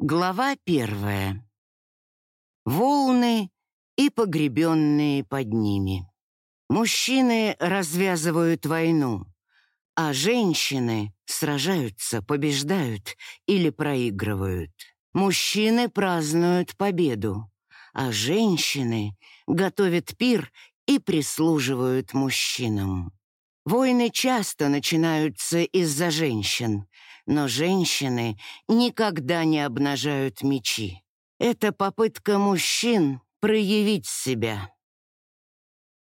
Глава первая. Волны и погребенные под ними. Мужчины развязывают войну, а женщины сражаются, побеждают или проигрывают. Мужчины празднуют победу, а женщины готовят пир и прислуживают мужчинам. Войны часто начинаются из-за женщин, но женщины никогда не обнажают мечи. Это попытка мужчин проявить себя.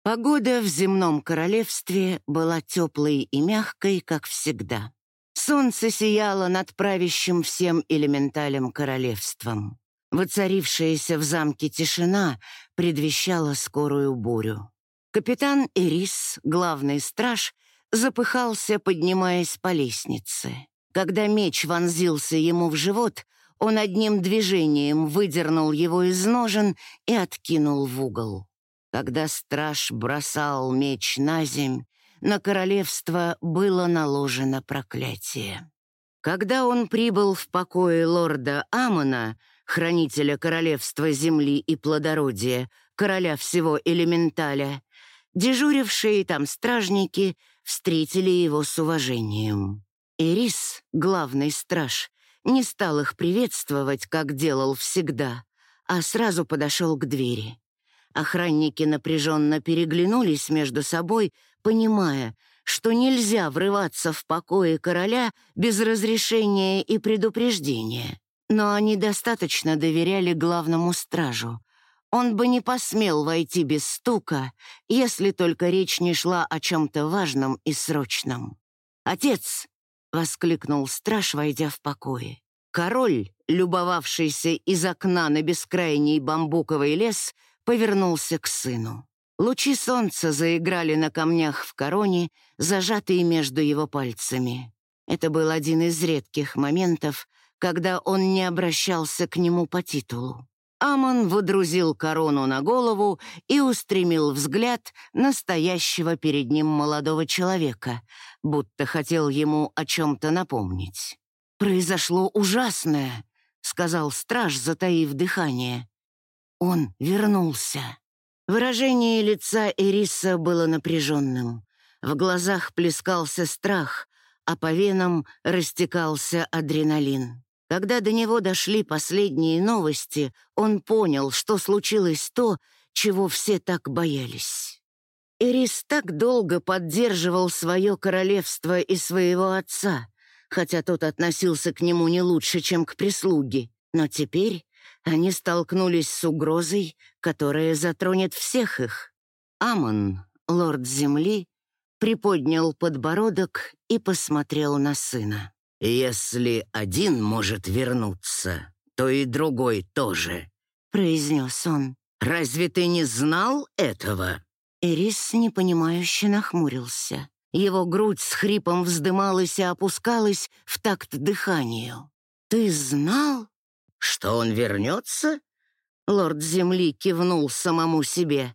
Погода в земном королевстве была теплой и мягкой, как всегда. Солнце сияло над правящим всем элементалем королевством. Воцарившаяся в замке тишина предвещала скорую бурю. Капитан Эрис, главный страж, запыхался, поднимаясь по лестнице. Когда меч вонзился ему в живот, он одним движением выдернул его из ножен и откинул в угол. Когда страж бросал меч на земь, на королевство было наложено проклятие. Когда он прибыл в покое лорда Амона, хранителя королевства земли и плодородия, короля всего элементаля, Дежурившие там стражники встретили его с уважением. Ирис, главный страж, не стал их приветствовать, как делал всегда, а сразу подошел к двери. Охранники напряженно переглянулись между собой, понимая, что нельзя врываться в покои короля без разрешения и предупреждения. Но они достаточно доверяли главному стражу, он бы не посмел войти без стука, если только речь не шла о чем-то важном и срочном. «Отец!» — воскликнул страж, войдя в покое. Король, любовавшийся из окна на бескрайний бамбуковый лес, повернулся к сыну. Лучи солнца заиграли на камнях в короне, зажатые между его пальцами. Это был один из редких моментов, когда он не обращался к нему по титулу. Амон водрузил корону на голову и устремил взгляд настоящего перед ним молодого человека, будто хотел ему о чем-то напомнить. «Произошло ужасное», — сказал страж, затаив дыхание. Он вернулся. Выражение лица Эриса было напряженным. В глазах плескался страх, а по венам растекался адреналин. Когда до него дошли последние новости, он понял, что случилось то, чего все так боялись. Эрис так долго поддерживал свое королевство и своего отца, хотя тот относился к нему не лучше, чем к прислуге. Но теперь они столкнулись с угрозой, которая затронет всех их. Амон, лорд земли, приподнял подбородок и посмотрел на сына. «Если один может вернуться, то и другой тоже», — произнес он. «Разве ты не знал этого?» Эрис непонимающе нахмурился. Его грудь с хрипом вздымалась и опускалась в такт дыханию. «Ты знал?» «Что он вернется?» Лорд Земли кивнул самому себе.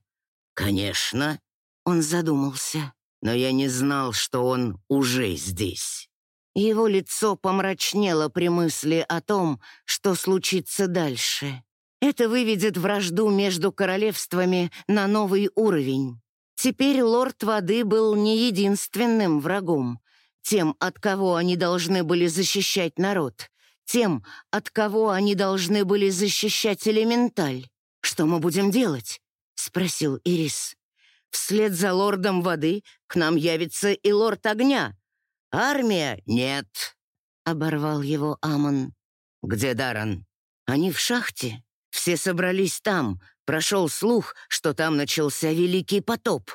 «Конечно», — он задумался. «Но я не знал, что он уже здесь». Его лицо помрачнело при мысли о том, что случится дальше. Это выведет вражду между королевствами на новый уровень. Теперь лорд воды был не единственным врагом, тем, от кого они должны были защищать народ, тем, от кого они должны были защищать элементаль. «Что мы будем делать?» — спросил Ирис. «Вслед за лордом воды к нам явится и лорд огня», «Армия? Нет!» — оборвал его Амон. «Где Даран?» «Они в шахте. Все собрались там. Прошел слух, что там начался Великий потоп».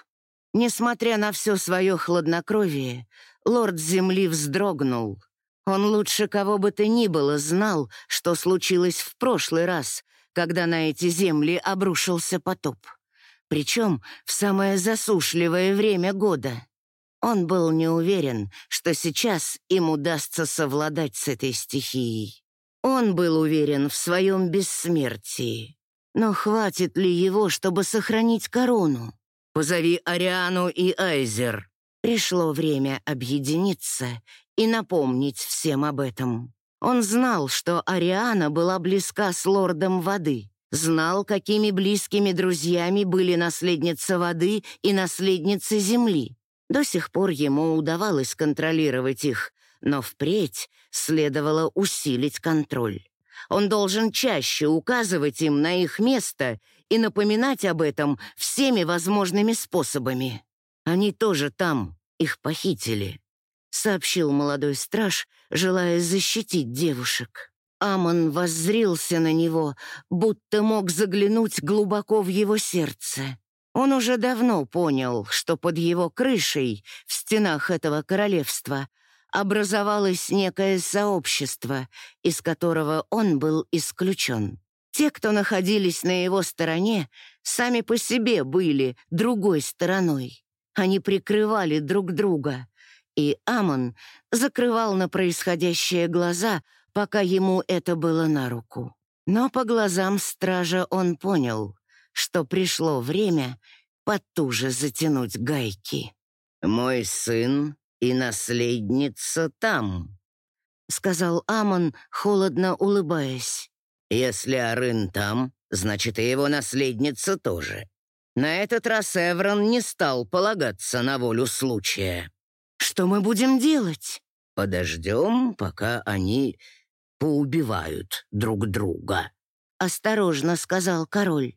Несмотря на все свое хладнокровие, лорд Земли вздрогнул. Он лучше кого бы то ни было знал, что случилось в прошлый раз, когда на эти земли обрушился потоп. Причем в самое засушливое время года. Он был не уверен, что сейчас им удастся совладать с этой стихией. Он был уверен в своем бессмертии. Но хватит ли его, чтобы сохранить корону? Позови Ариану и Айзер. Пришло время объединиться и напомнить всем об этом. Он знал, что Ариана была близка с лордом воды, знал, какими близкими друзьями были наследница воды и наследница земли. До сих пор ему удавалось контролировать их, но впредь следовало усилить контроль. Он должен чаще указывать им на их место и напоминать об этом всеми возможными способами. Они тоже там, их похитили, сообщил молодой страж, желая защитить девушек. Амон воззрился на него, будто мог заглянуть глубоко в его сердце. Он уже давно понял, что под его крышей, в стенах этого королевства, образовалось некое сообщество, из которого он был исключен. Те, кто находились на его стороне, сами по себе были другой стороной. Они прикрывали друг друга, и Амон закрывал на происходящее глаза, пока ему это было на руку. Но по глазам стража он понял, что пришло время потуже затянуть гайки. «Мой сын и наследница там», — сказал Амон, холодно улыбаясь. «Если Арын там, значит, и его наследница тоже». На этот раз Эврон не стал полагаться на волю случая. «Что мы будем делать?» «Подождем, пока они поубивают друг друга», — осторожно сказал король.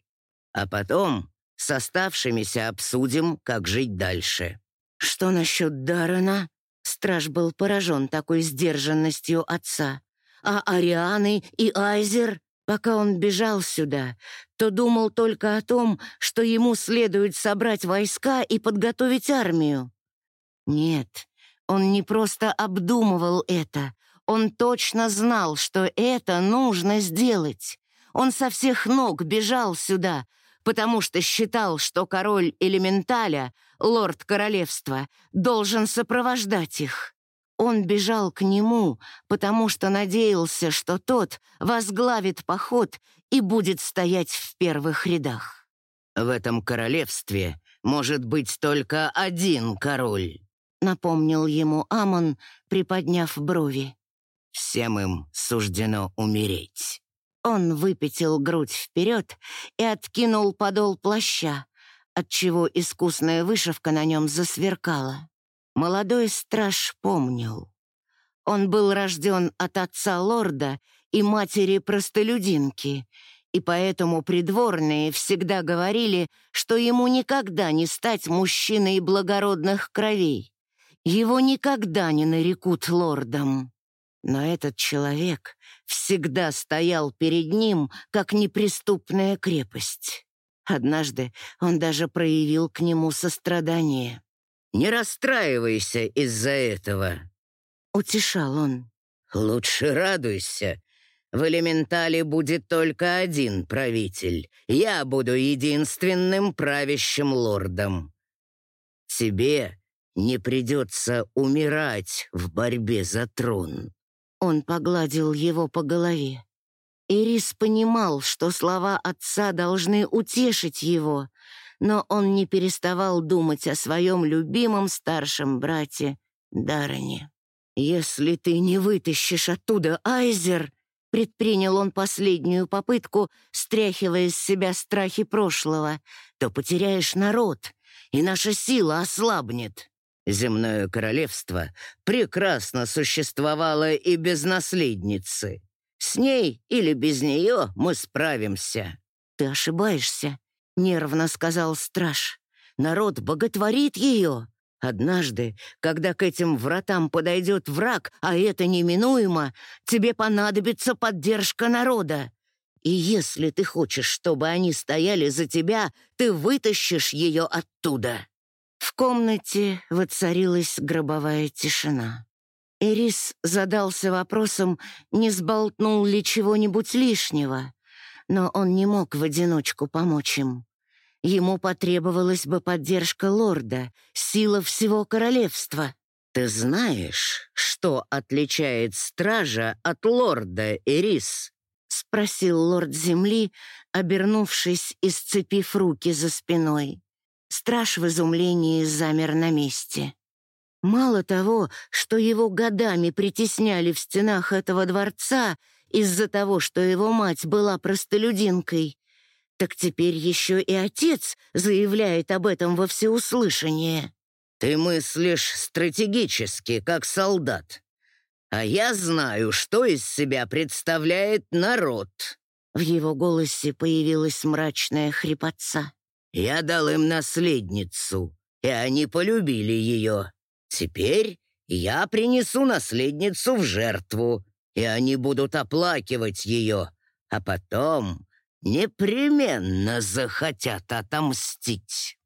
«А потом с оставшимися обсудим, как жить дальше». «Что насчет Даррена?» Страж был поражен такой сдержанностью отца. «А Арианы и Айзер?» Пока он бежал сюда, то думал только о том, что ему следует собрать войска и подготовить армию. Нет, он не просто обдумывал это, он точно знал, что это нужно сделать. Он со всех ног бежал сюда, потому что считал, что король Элементаля, лорд королевства, должен сопровождать их. Он бежал к нему, потому что надеялся, что тот возглавит поход и будет стоять в первых рядах. «В этом королевстве может быть только один король», — напомнил ему Амон, приподняв брови. «Всем им суждено умереть». Он выпятил грудь вперед и откинул подол плаща, отчего искусная вышивка на нем засверкала. Молодой страж помнил. Он был рожден от отца лорда и матери простолюдинки, и поэтому придворные всегда говорили, что ему никогда не стать мужчиной благородных кровей. Его никогда не нарекут лордом. Но этот человек всегда стоял перед ним, как неприступная крепость. Однажды он даже проявил к нему сострадание. «Не расстраивайся из-за этого», — утешал он. «Лучше радуйся. В элементале будет только один правитель. Я буду единственным правящим лордом. Тебе не придется умирать в борьбе за трон». Он погладил его по голове. Ирис понимал, что слова отца должны утешить его, но он не переставал думать о своем любимом старшем брате Даране. «Если ты не вытащишь оттуда Айзер», — предпринял он последнюю попытку, стряхивая с себя страхи прошлого, «то потеряешь народ, и наша сила ослабнет». Земное королевство прекрасно существовало и без наследницы. С ней или без нее мы справимся». «Ты ошибаешься», — нервно сказал страж. «Народ боготворит ее. Однажды, когда к этим вратам подойдет враг, а это неминуемо, тебе понадобится поддержка народа. И если ты хочешь, чтобы они стояли за тебя, ты вытащишь ее оттуда». В комнате воцарилась гробовая тишина. Эрис задался вопросом, не сболтнул ли чего-нибудь лишнего, но он не мог в одиночку помочь им. Ему потребовалась бы поддержка лорда, сила всего королевства. «Ты знаешь, что отличает стража от лорда, Эрис?» — спросил лорд земли, обернувшись и сцепив руки за спиной. Страж в изумлении замер на месте. Мало того, что его годами притесняли в стенах этого дворца из-за того, что его мать была простолюдинкой, так теперь еще и отец заявляет об этом во всеуслышание. «Ты мыслишь стратегически, как солдат. А я знаю, что из себя представляет народ». В его голосе появилась мрачная хрипотца. «Я дал им наследницу, и они полюбили ее. Теперь я принесу наследницу в жертву, и они будут оплакивать ее, а потом непременно захотят отомстить».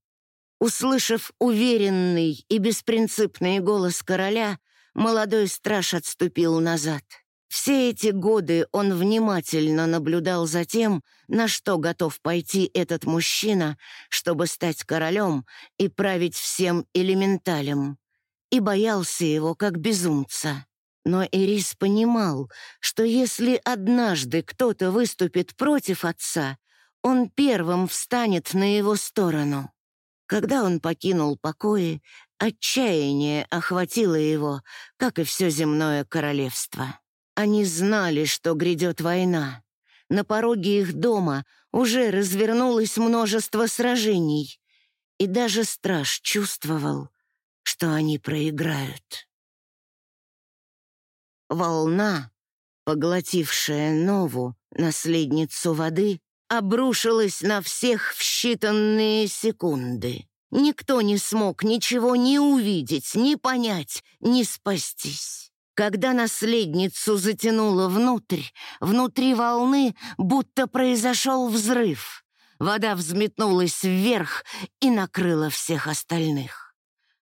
Услышав уверенный и беспринципный голос короля, молодой страж отступил назад. Все эти годы он внимательно наблюдал за тем, на что готов пойти этот мужчина, чтобы стать королем и править всем элементалем, и боялся его как безумца. Но Ирис понимал, что если однажды кто-то выступит против отца, он первым встанет на его сторону. Когда он покинул покои, отчаяние охватило его, как и все земное королевство. Они знали, что грядет война. На пороге их дома уже развернулось множество сражений, и даже страж чувствовал, что они проиграют. Волна, поглотившая Нову, наследницу воды, обрушилась на всех в считанные секунды. Никто не смог ничего ни увидеть, ни понять, ни спастись. Когда наследницу затянуло внутрь, внутри волны будто произошел взрыв. Вода взметнулась вверх и накрыла всех остальных.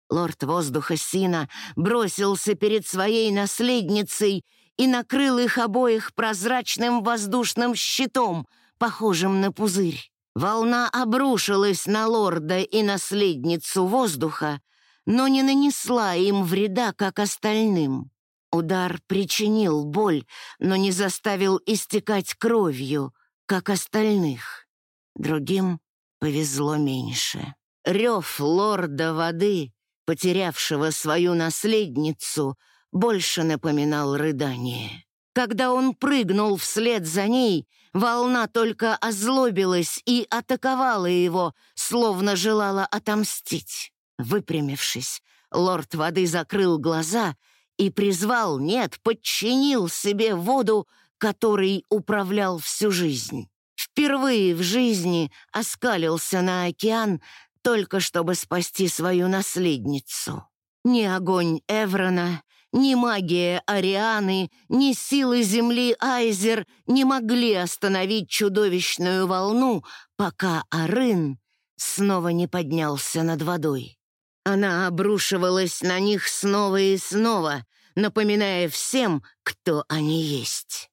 Лорд воздуха Сина бросился перед своей наследницей и накрыл их обоих прозрачным воздушным щитом, похожим на пузырь. Волна обрушилась на лорда и наследницу воздуха, но не нанесла им вреда, как остальным. Удар причинил боль, но не заставил истекать кровью, как остальных. Другим повезло меньше. Рев лорда воды потерявшего свою наследницу, больше напоминал рыдание. Когда он прыгнул вслед за ней, волна только озлобилась и атаковала его, словно желала отомстить. Выпрямившись, лорд воды закрыл глаза и призвал, нет, подчинил себе воду, которой управлял всю жизнь. Впервые в жизни оскалился на океан, только чтобы спасти свою наследницу. Ни огонь Эврона, ни магия Арианы, ни силы земли Айзер не могли остановить чудовищную волну, пока Арын снова не поднялся над водой. Она обрушивалась на них снова и снова, напоминая всем, кто они есть.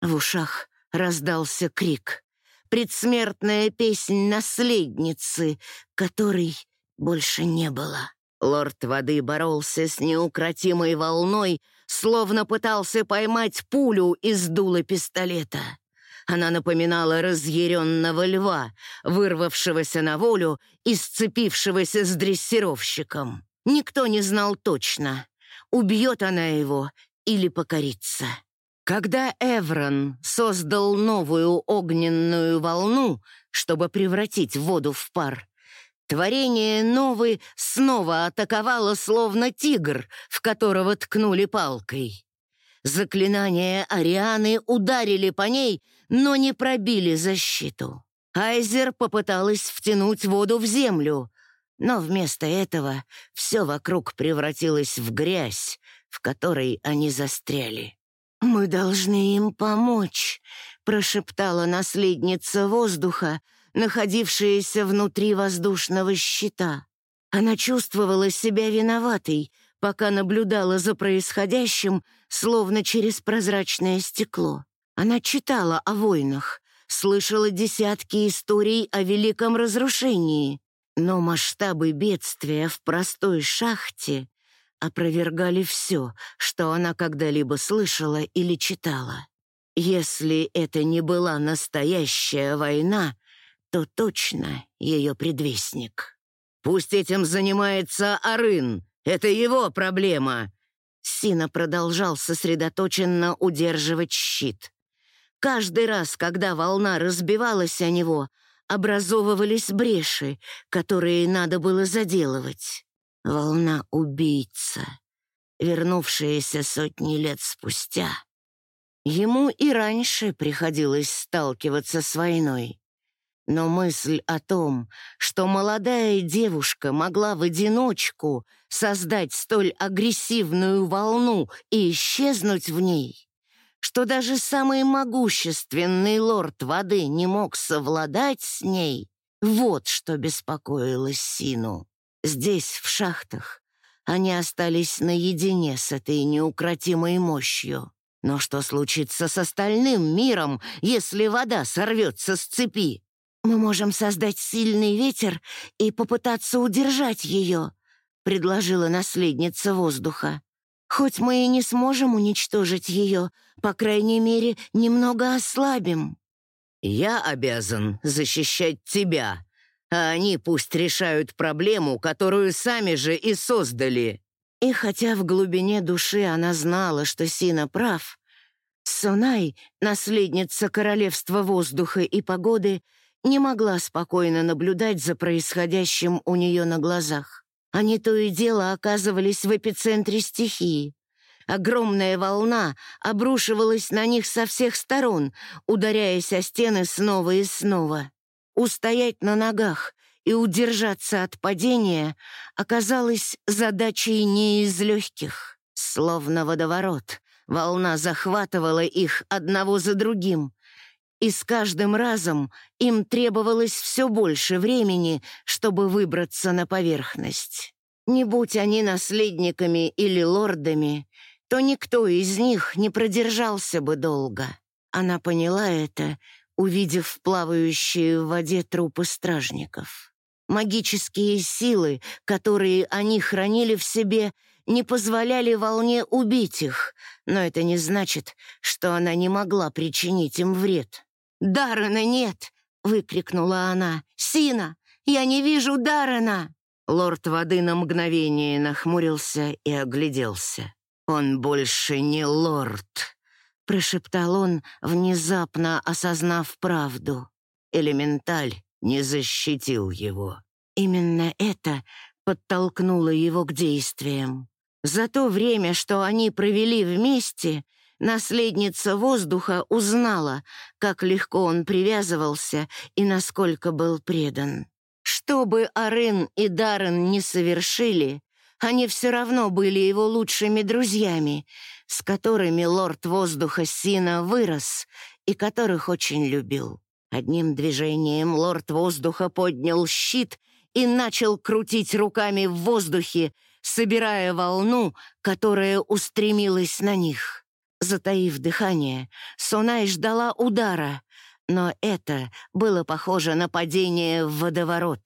В ушах раздался крик предсмертная песнь наследницы, которой больше не было. Лорд воды боролся с неукротимой волной, словно пытался поймать пулю из дула пистолета. Она напоминала разъяренного льва, вырвавшегося на волю и сцепившегося с дрессировщиком. Никто не знал точно, убьет она его или покорится. Когда Эврон создал новую огненную волну, чтобы превратить воду в пар, творение Новы снова атаковало словно тигр, в которого ткнули палкой. Заклинания Арианы ударили по ней, но не пробили защиту. Айзер попыталась втянуть воду в землю, но вместо этого все вокруг превратилось в грязь, в которой они застряли. «Мы должны им помочь», — прошептала наследница воздуха, находившаяся внутри воздушного щита. Она чувствовала себя виноватой, пока наблюдала за происходящим, словно через прозрачное стекло. Она читала о войнах, слышала десятки историй о великом разрушении, но масштабы бедствия в простой шахте опровергали все, что она когда-либо слышала или читала. Если это не была настоящая война, то точно ее предвестник. «Пусть этим занимается Арын», Это его проблема!» Сина продолжал сосредоточенно удерживать щит. Каждый раз, когда волна разбивалась о него, образовывались бреши, которые надо было заделывать. Волна-убийца, вернувшаяся сотни лет спустя. Ему и раньше приходилось сталкиваться с войной. Но мысль о том, что молодая девушка могла в одиночку создать столь агрессивную волну и исчезнуть в ней, что даже самый могущественный лорд воды не мог совладать с ней, вот что беспокоило Сину. Здесь, в шахтах, они остались наедине с этой неукротимой мощью. Но что случится с остальным миром, если вода сорвется с цепи? «Мы можем создать сильный ветер и попытаться удержать ее», — предложила наследница воздуха. «Хоть мы и не сможем уничтожить ее, по крайней мере, немного ослабим». «Я обязан защищать тебя, а они пусть решают проблему, которую сами же и создали». И хотя в глубине души она знала, что Сина прав, Сонай, наследница королевства воздуха и погоды, не могла спокойно наблюдать за происходящим у нее на глазах. Они то и дело оказывались в эпицентре стихии. Огромная волна обрушивалась на них со всех сторон, ударяясь о стены снова и снова. Устоять на ногах и удержаться от падения оказалось задачей не из легких. Словно водоворот, волна захватывала их одного за другим, и с каждым разом им требовалось все больше времени, чтобы выбраться на поверхность. Не будь они наследниками или лордами, то никто из них не продержался бы долго. Она поняла это, увидев плавающие в воде трупы стражников. Магические силы, которые они хранили в себе, не позволяли волне убить их, но это не значит, что она не могла причинить им вред. «Даррена нет!» — выкрикнула она. «Сина, я не вижу Даррена!» Лорд воды на мгновение нахмурился и огляделся. «Он больше не лорд», — прошептал он, внезапно осознав правду. Элементаль не защитил его. Именно это подтолкнуло его к действиям. За то время, что они провели вместе, Наследница воздуха узнала, как легко он привязывался и насколько был предан. Что бы Арын и Даррен не совершили, они все равно были его лучшими друзьями, с которыми лорд воздуха Сина вырос и которых очень любил. Одним движением лорд воздуха поднял щит и начал крутить руками в воздухе, собирая волну, которая устремилась на них. Затаив дыхание, Сунай ждала удара, но это было похоже на падение в водоворот.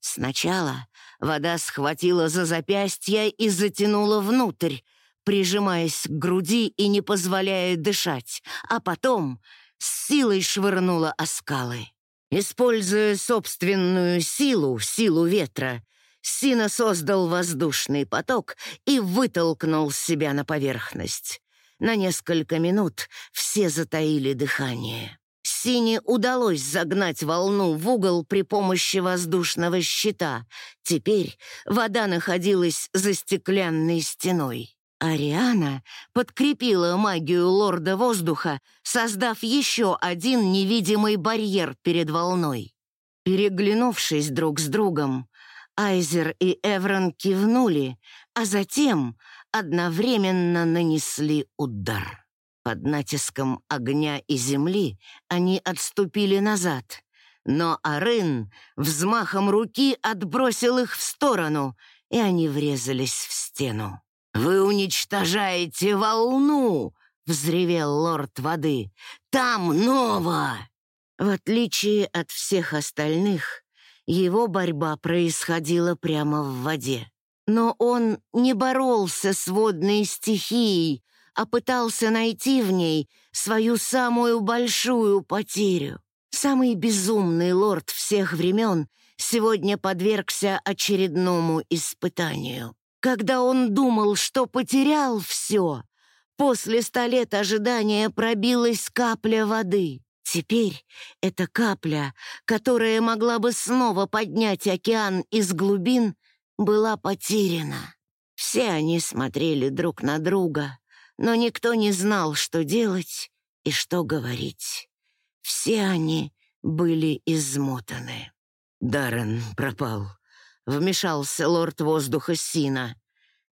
Сначала вода схватила за запястье и затянула внутрь, прижимаясь к груди и не позволяя дышать, а потом с силой швырнула о скалы. Используя собственную силу, силу ветра, Сина создал воздушный поток и вытолкнул себя на поверхность. На несколько минут все затаили дыхание. Сине удалось загнать волну в угол при помощи воздушного щита. Теперь вода находилась за стеклянной стеной. Ариана подкрепила магию лорда воздуха, создав еще один невидимый барьер перед волной. Переглянувшись друг с другом, Айзер и Эврон кивнули, а затем одновременно нанесли удар. Под натиском огня и земли они отступили назад, но Арын взмахом руки отбросил их в сторону, и они врезались в стену. «Вы уничтожаете волну!» — взревел лорд воды. «Там Нова!» В отличие от всех остальных, его борьба происходила прямо в воде. Но он не боролся с водной стихией, а пытался найти в ней свою самую большую потерю. Самый безумный лорд всех времен сегодня подвергся очередному испытанию. Когда он думал, что потерял все, после ста лет ожидания пробилась капля воды. Теперь эта капля, которая могла бы снова поднять океан из глубин, была потеряна. Все они смотрели друг на друга, но никто не знал, что делать и что говорить. Все они были измотаны. Даррен пропал. Вмешался лорд воздуха Сина.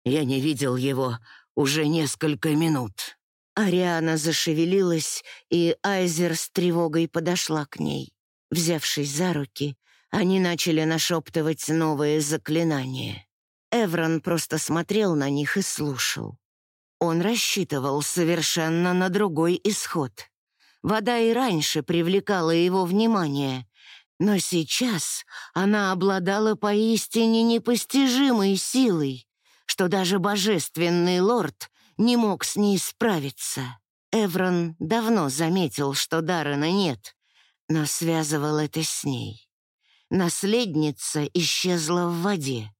Я не видел его уже несколько минут. Ариана зашевелилась, и Айзер с тревогой подошла к ней. Взявшись за руки, они начали нашептывать новые заклинания. Эврон просто смотрел на них и слушал. Он рассчитывал совершенно на другой исход. Вода и раньше привлекала его внимание, но сейчас она обладала поистине непостижимой силой, что даже божественный лорд не мог с ней справиться. Эврон давно заметил, что Даррена нет, но связывал это с ней. Наследница исчезла в воде,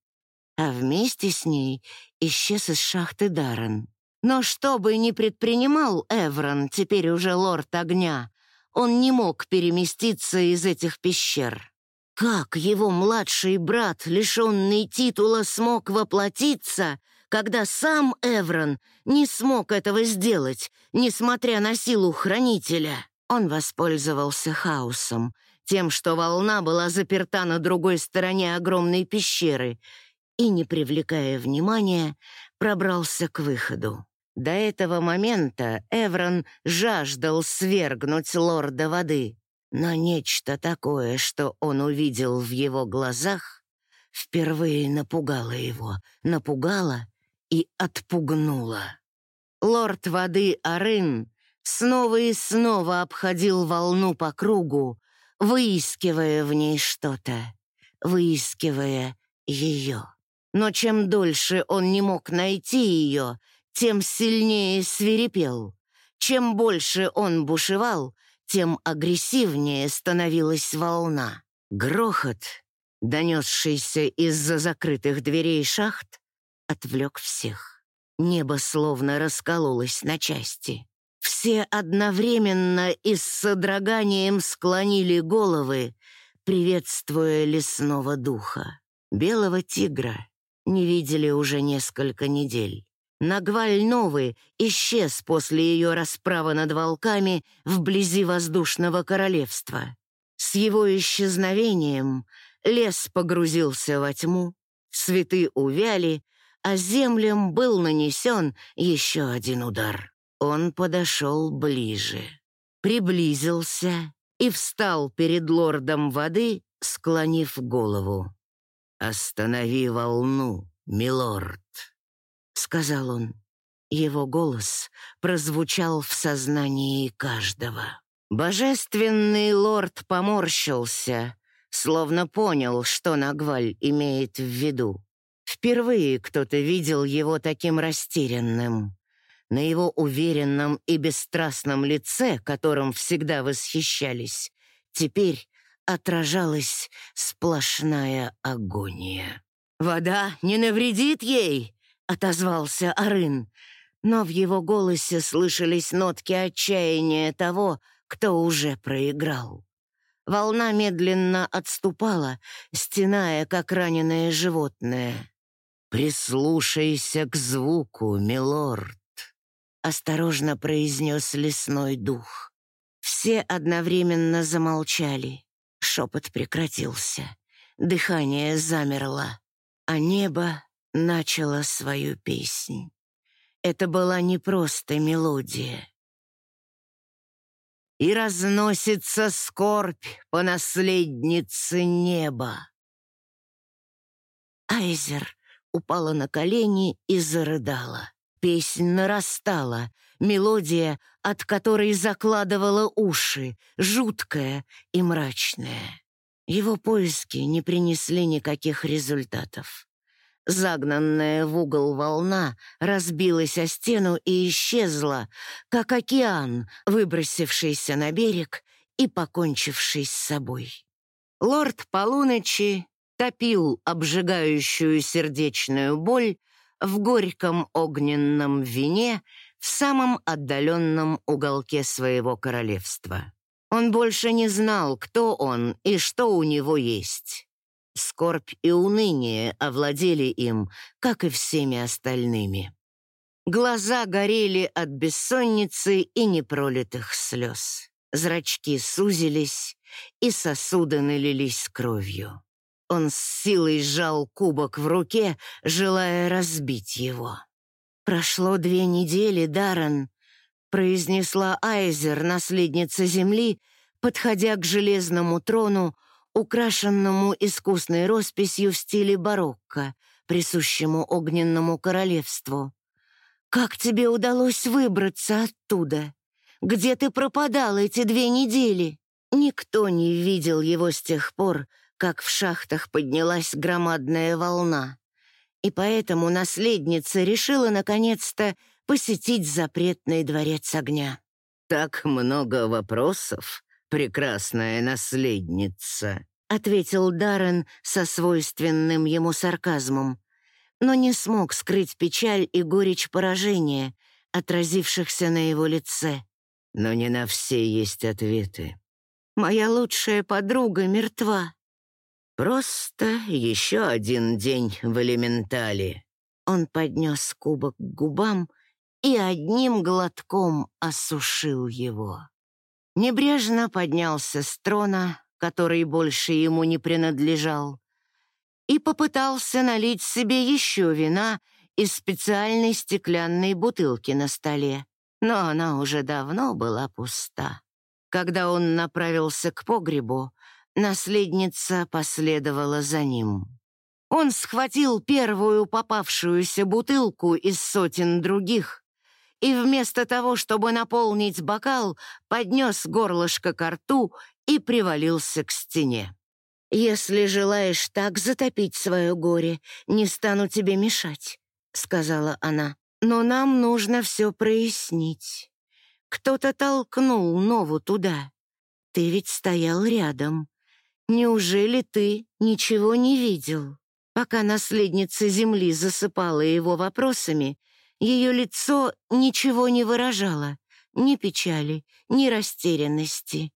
а вместе с ней исчез из шахты Даррен. Но что бы ни предпринимал Эврон, теперь уже лорд огня, он не мог переместиться из этих пещер. Как его младший брат, лишенный титула, смог воплотиться, когда сам Эврон не смог этого сделать, несмотря на силу хранителя? Он воспользовался хаосом, тем, что волна была заперта на другой стороне огромной пещеры, и, не привлекая внимания, пробрался к выходу. До этого момента Эврон жаждал свергнуть лорда воды, но нечто такое, что он увидел в его глазах, впервые напугало его, напугало и отпугнуло. Лорд воды Арын снова и снова обходил волну по кругу, выискивая в ней что-то, выискивая ее. Но чем дольше он не мог найти ее, тем сильнее свирепел. Чем больше он бушевал, тем агрессивнее становилась волна. Грохот, донесшийся из-за закрытых дверей шахт, отвлек всех. Небо словно раскололось на части. Все одновременно и с содроганием склонили головы, приветствуя лесного духа. Белого тигра не видели уже несколько недель. Нагваль Новый исчез после ее расправы над волками вблизи воздушного королевства. С его исчезновением лес погрузился во тьму, цветы увяли, а землям был нанесен еще один удар. Он подошел ближе, приблизился и встал перед лордом воды, склонив голову. «Останови волну, милорд!» — сказал он. Его голос прозвучал в сознании каждого. Божественный лорд поморщился, словно понял, что Нагваль имеет в виду. Впервые кто-то видел его таким растерянным. На его уверенном и бесстрастном лице, которым всегда восхищались, теперь отражалась сплошная агония. «Вода не навредит ей!» — отозвался Арын, но в его голосе слышались нотки отчаяния того, кто уже проиграл. Волна медленно отступала, стеная, как раненое животное. «Прислушайся к звуку, милорд», — осторожно произнес лесной дух. Все одновременно замолчали. Шепот прекратился. Дыхание замерло, а небо начала свою песнь. Это была не просто мелодия. И разносится скорбь по наследнице неба. Айзер упала на колени и зарыдала. Песнь нарастала, мелодия, от которой закладывала уши, жуткая и мрачная. Его поиски не принесли никаких результатов. Загнанная в угол волна разбилась о стену и исчезла, как океан, выбросившийся на берег и покончивший с собой. Лорд полуночи топил обжигающую сердечную боль в горьком огненном вине в самом отдаленном уголке своего королевства. Он больше не знал, кто он и что у него есть. Скорбь и уныние овладели им, как и всеми остальными. Глаза горели от бессонницы и непролитых слез. Зрачки сузились, и сосуды налились кровью. Он с силой сжал кубок в руке, желая разбить его. «Прошло две недели, Даррен», — произнесла Айзер, наследница земли, подходя к железному трону, украшенному искусной росписью в стиле барокко, присущему огненному королевству. «Как тебе удалось выбраться оттуда? Где ты пропадал эти две недели?» Никто не видел его с тех пор, как в шахтах поднялась громадная волна. И поэтому наследница решила наконец-то посетить запретный дворец огня. «Так много вопросов, прекрасная наследница», — ответил Даррен со свойственным ему сарказмом, но не смог скрыть печаль и горечь поражения, отразившихся на его лице. «Но не на все есть ответы». «Моя лучшая подруга мертва», Просто еще один день в элементале. Он поднес кубок к губам и одним глотком осушил его. Небрежно поднялся с трона, который больше ему не принадлежал, и попытался налить себе еще вина из специальной стеклянной бутылки на столе, но она уже давно была пуста. Когда он направился к погребу, Наследница последовала за ним. Он схватил первую попавшуюся бутылку из сотен других и вместо того, чтобы наполнить бокал, поднес горлышко к рту и привалился к стене. «Если желаешь так затопить свое горе, не стану тебе мешать», — сказала она. «Но нам нужно все прояснить. Кто-то толкнул Нову туда. Ты ведь стоял рядом. «Неужели ты ничего не видел?» Пока наследница земли засыпала его вопросами, ее лицо ничего не выражало, ни печали, ни растерянности.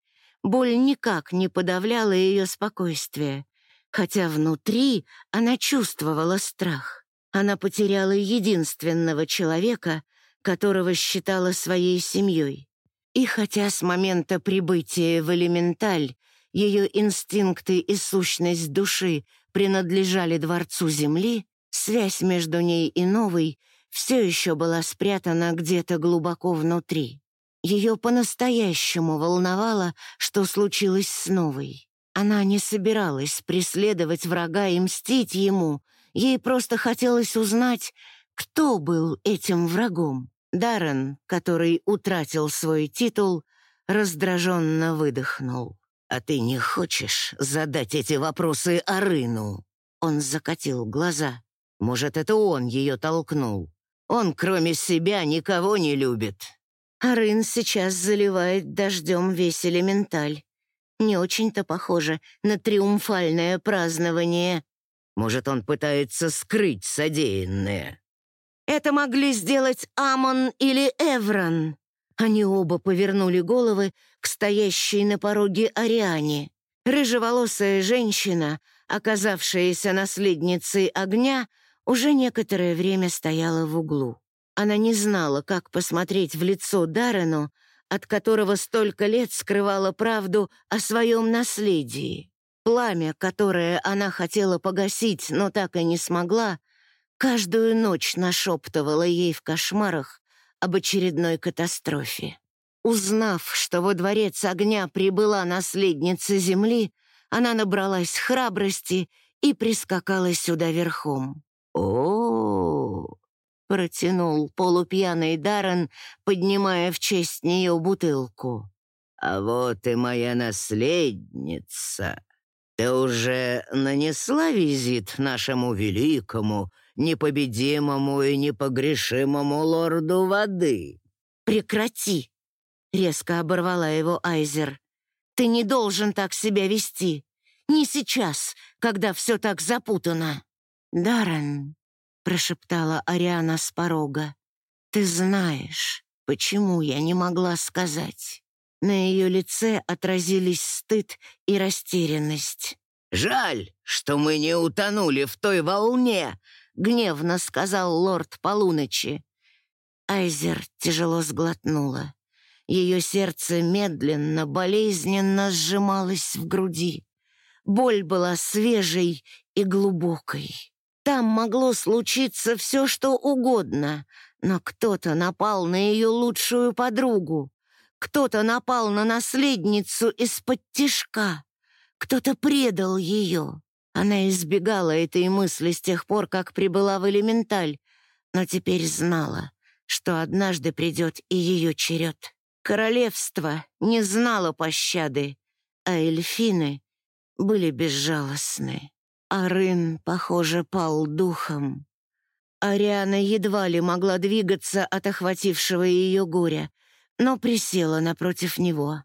Боль никак не подавляла ее спокойствие, хотя внутри она чувствовала страх. Она потеряла единственного человека, которого считала своей семьей. И хотя с момента прибытия в элементаль ее инстинкты и сущность души принадлежали Дворцу Земли, связь между ней и Новой все еще была спрятана где-то глубоко внутри. Ее по-настоящему волновало, что случилось с Новой. Она не собиралась преследовать врага и мстить ему, ей просто хотелось узнать, кто был этим врагом. Даррен, который утратил свой титул, раздраженно выдохнул. «А ты не хочешь задать эти вопросы Арыну?» Он закатил глаза. «Может, это он ее толкнул? Он, кроме себя, никого не любит». Арын сейчас заливает дождем весь элементаль. Не очень-то похоже на триумфальное празднование. Может, он пытается скрыть содеянное. Это могли сделать Амон или Эврон. Они оба повернули головы к стоящей на пороге Ариане. Рыжеволосая женщина, оказавшаяся наследницей огня, уже некоторое время стояла в углу. Она не знала, как посмотреть в лицо Даррену, от которого столько лет скрывала правду о своем наследии. Пламя, которое она хотела погасить, но так и не смогла, каждую ночь нашептывала ей в кошмарах об очередной катастрофе. Узнав, что во дворец огня прибыла наследница земли, она набралась храбрости и прискакала сюда верхом. о, протянул полупьяный Даррен, поднимая в честь нее бутылку. «А вот и моя наследница. Ты уже нанесла визит нашему великому, непобедимому и непогрешимому лорду воды». «Прекрати!» — резко оборвала его Айзер. «Ты не должен так себя вести. Не сейчас, когда все так запутано». «Даррен», прошептала Ариана с порога. «Ты знаешь, почему я не могла сказать?» На ее лице отразились стыд и растерянность. «Жаль, что мы не утонули в той волне», — гневно сказал лорд полуночи. Айзер тяжело сглотнула. Ее сердце медленно, болезненно сжималось в груди. Боль была свежей и глубокой. Там могло случиться все, что угодно, но кто-то напал на ее лучшую подругу. Кто-то напал на наследницу из-под тишка. Кто-то предал ее. Она избегала этой мысли с тех пор, как прибыла в элементаль, но теперь знала, что однажды придет и ее черед. Королевство не знало пощады, а эльфины были безжалостны. Арын, похоже, пал духом. Ариана едва ли могла двигаться от охватившего ее горя, но присела напротив него.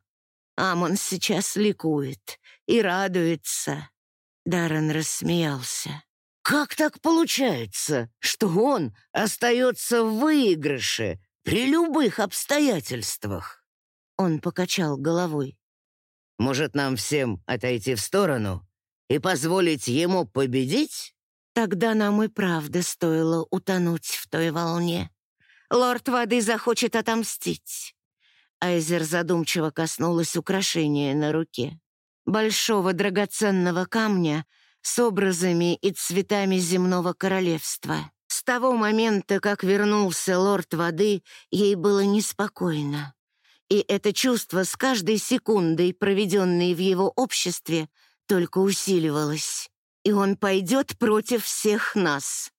Амон сейчас ликует и радуется. Даррен рассмеялся. «Как так получается, что он остается в выигрыше при любых обстоятельствах?» Он покачал головой. «Может, нам всем отойти в сторону и позволить ему победить?» Тогда нам и правда стоило утонуть в той волне. Лорд воды захочет отомстить. Айзер задумчиво коснулась украшения на руке. Большого драгоценного камня с образами и цветами земного королевства. С того момента, как вернулся лорд воды, ей было неспокойно. И это чувство с каждой секундой, проведенной в его обществе, только усиливалось. И он пойдет против всех нас.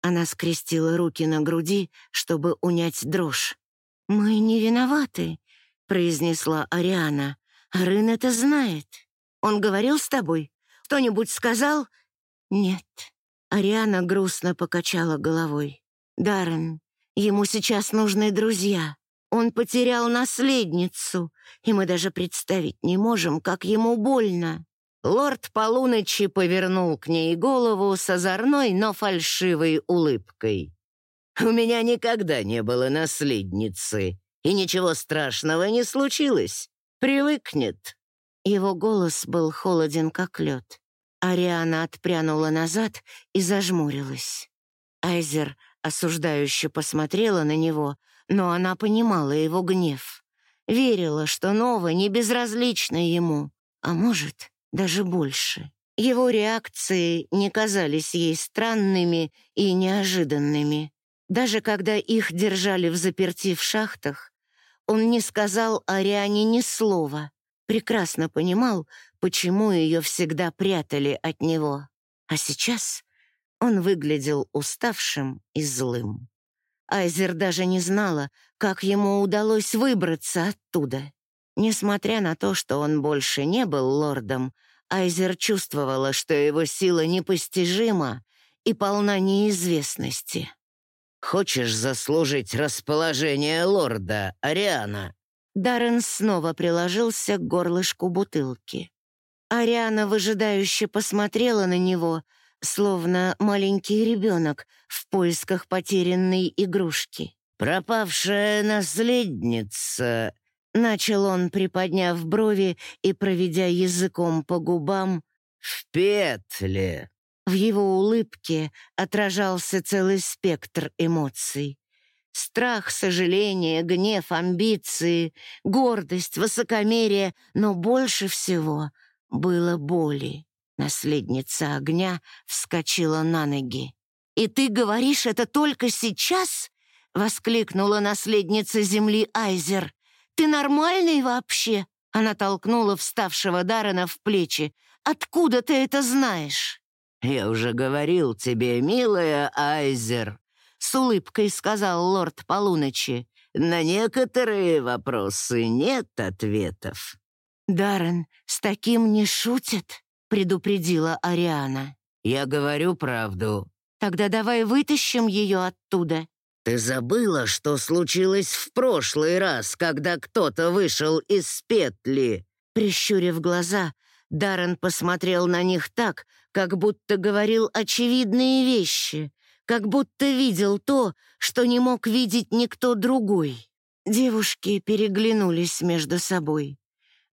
Она скрестила руки на груди, чтобы унять дрожь. «Мы не виноваты», — произнесла Ариана. «Рын это знает. Он говорил с тобой? Кто-нибудь сказал?» «Нет». Ариана грустно покачала головой. «Даррен, ему сейчас нужны друзья. Он потерял наследницу, и мы даже представить не можем, как ему больно». Лорд Полуночи повернул к ней голову с озорной, но фальшивой улыбкой. У меня никогда не было наследницы, и ничего страшного не случилось. Привыкнет». Его голос был холоден, как лед. Ариана отпрянула назад и зажмурилась. Айзер осуждающе посмотрела на него, но она понимала его гнев. Верила, что Нова не безразлична ему, а может, даже больше. Его реакции не казались ей странными и неожиданными. Даже когда их держали в заперти в шахтах, он не сказал Ариане ни слова, прекрасно понимал, почему ее всегда прятали от него. А сейчас он выглядел уставшим и злым. Айзер даже не знала, как ему удалось выбраться оттуда. Несмотря на то, что он больше не был лордом, Айзер чувствовала, что его сила непостижима и полна неизвестности. Хочешь заслужить расположение лорда, Ариана?» Даррен снова приложился к горлышку бутылки. Ариана выжидающе посмотрела на него, словно маленький ребенок в поисках потерянной игрушки. «Пропавшая наследница», — начал он, приподняв брови и проведя языком по губам, — «в петле». В его улыбке отражался целый спектр эмоций. Страх, сожаление, гнев, амбиции, гордость, высокомерие, но больше всего было боли. Наследница огня вскочила на ноги. «И ты говоришь это только сейчас?» — воскликнула наследница земли Айзер. «Ты нормальный вообще?» Она толкнула вставшего Даррена в плечи. «Откуда ты это знаешь?» «Я уже говорил тебе, милая Айзер», — с улыбкой сказал лорд полуночи, «на некоторые вопросы нет ответов». «Даррен, с таким не шутят», — предупредила Ариана. «Я говорю правду». «Тогда давай вытащим ее оттуда». «Ты забыла, что случилось в прошлый раз, когда кто-то вышел из петли?» Прищурив глаза, Даррен посмотрел на них так, как будто говорил очевидные вещи, как будто видел то, что не мог видеть никто другой. Девушки переглянулись между собой.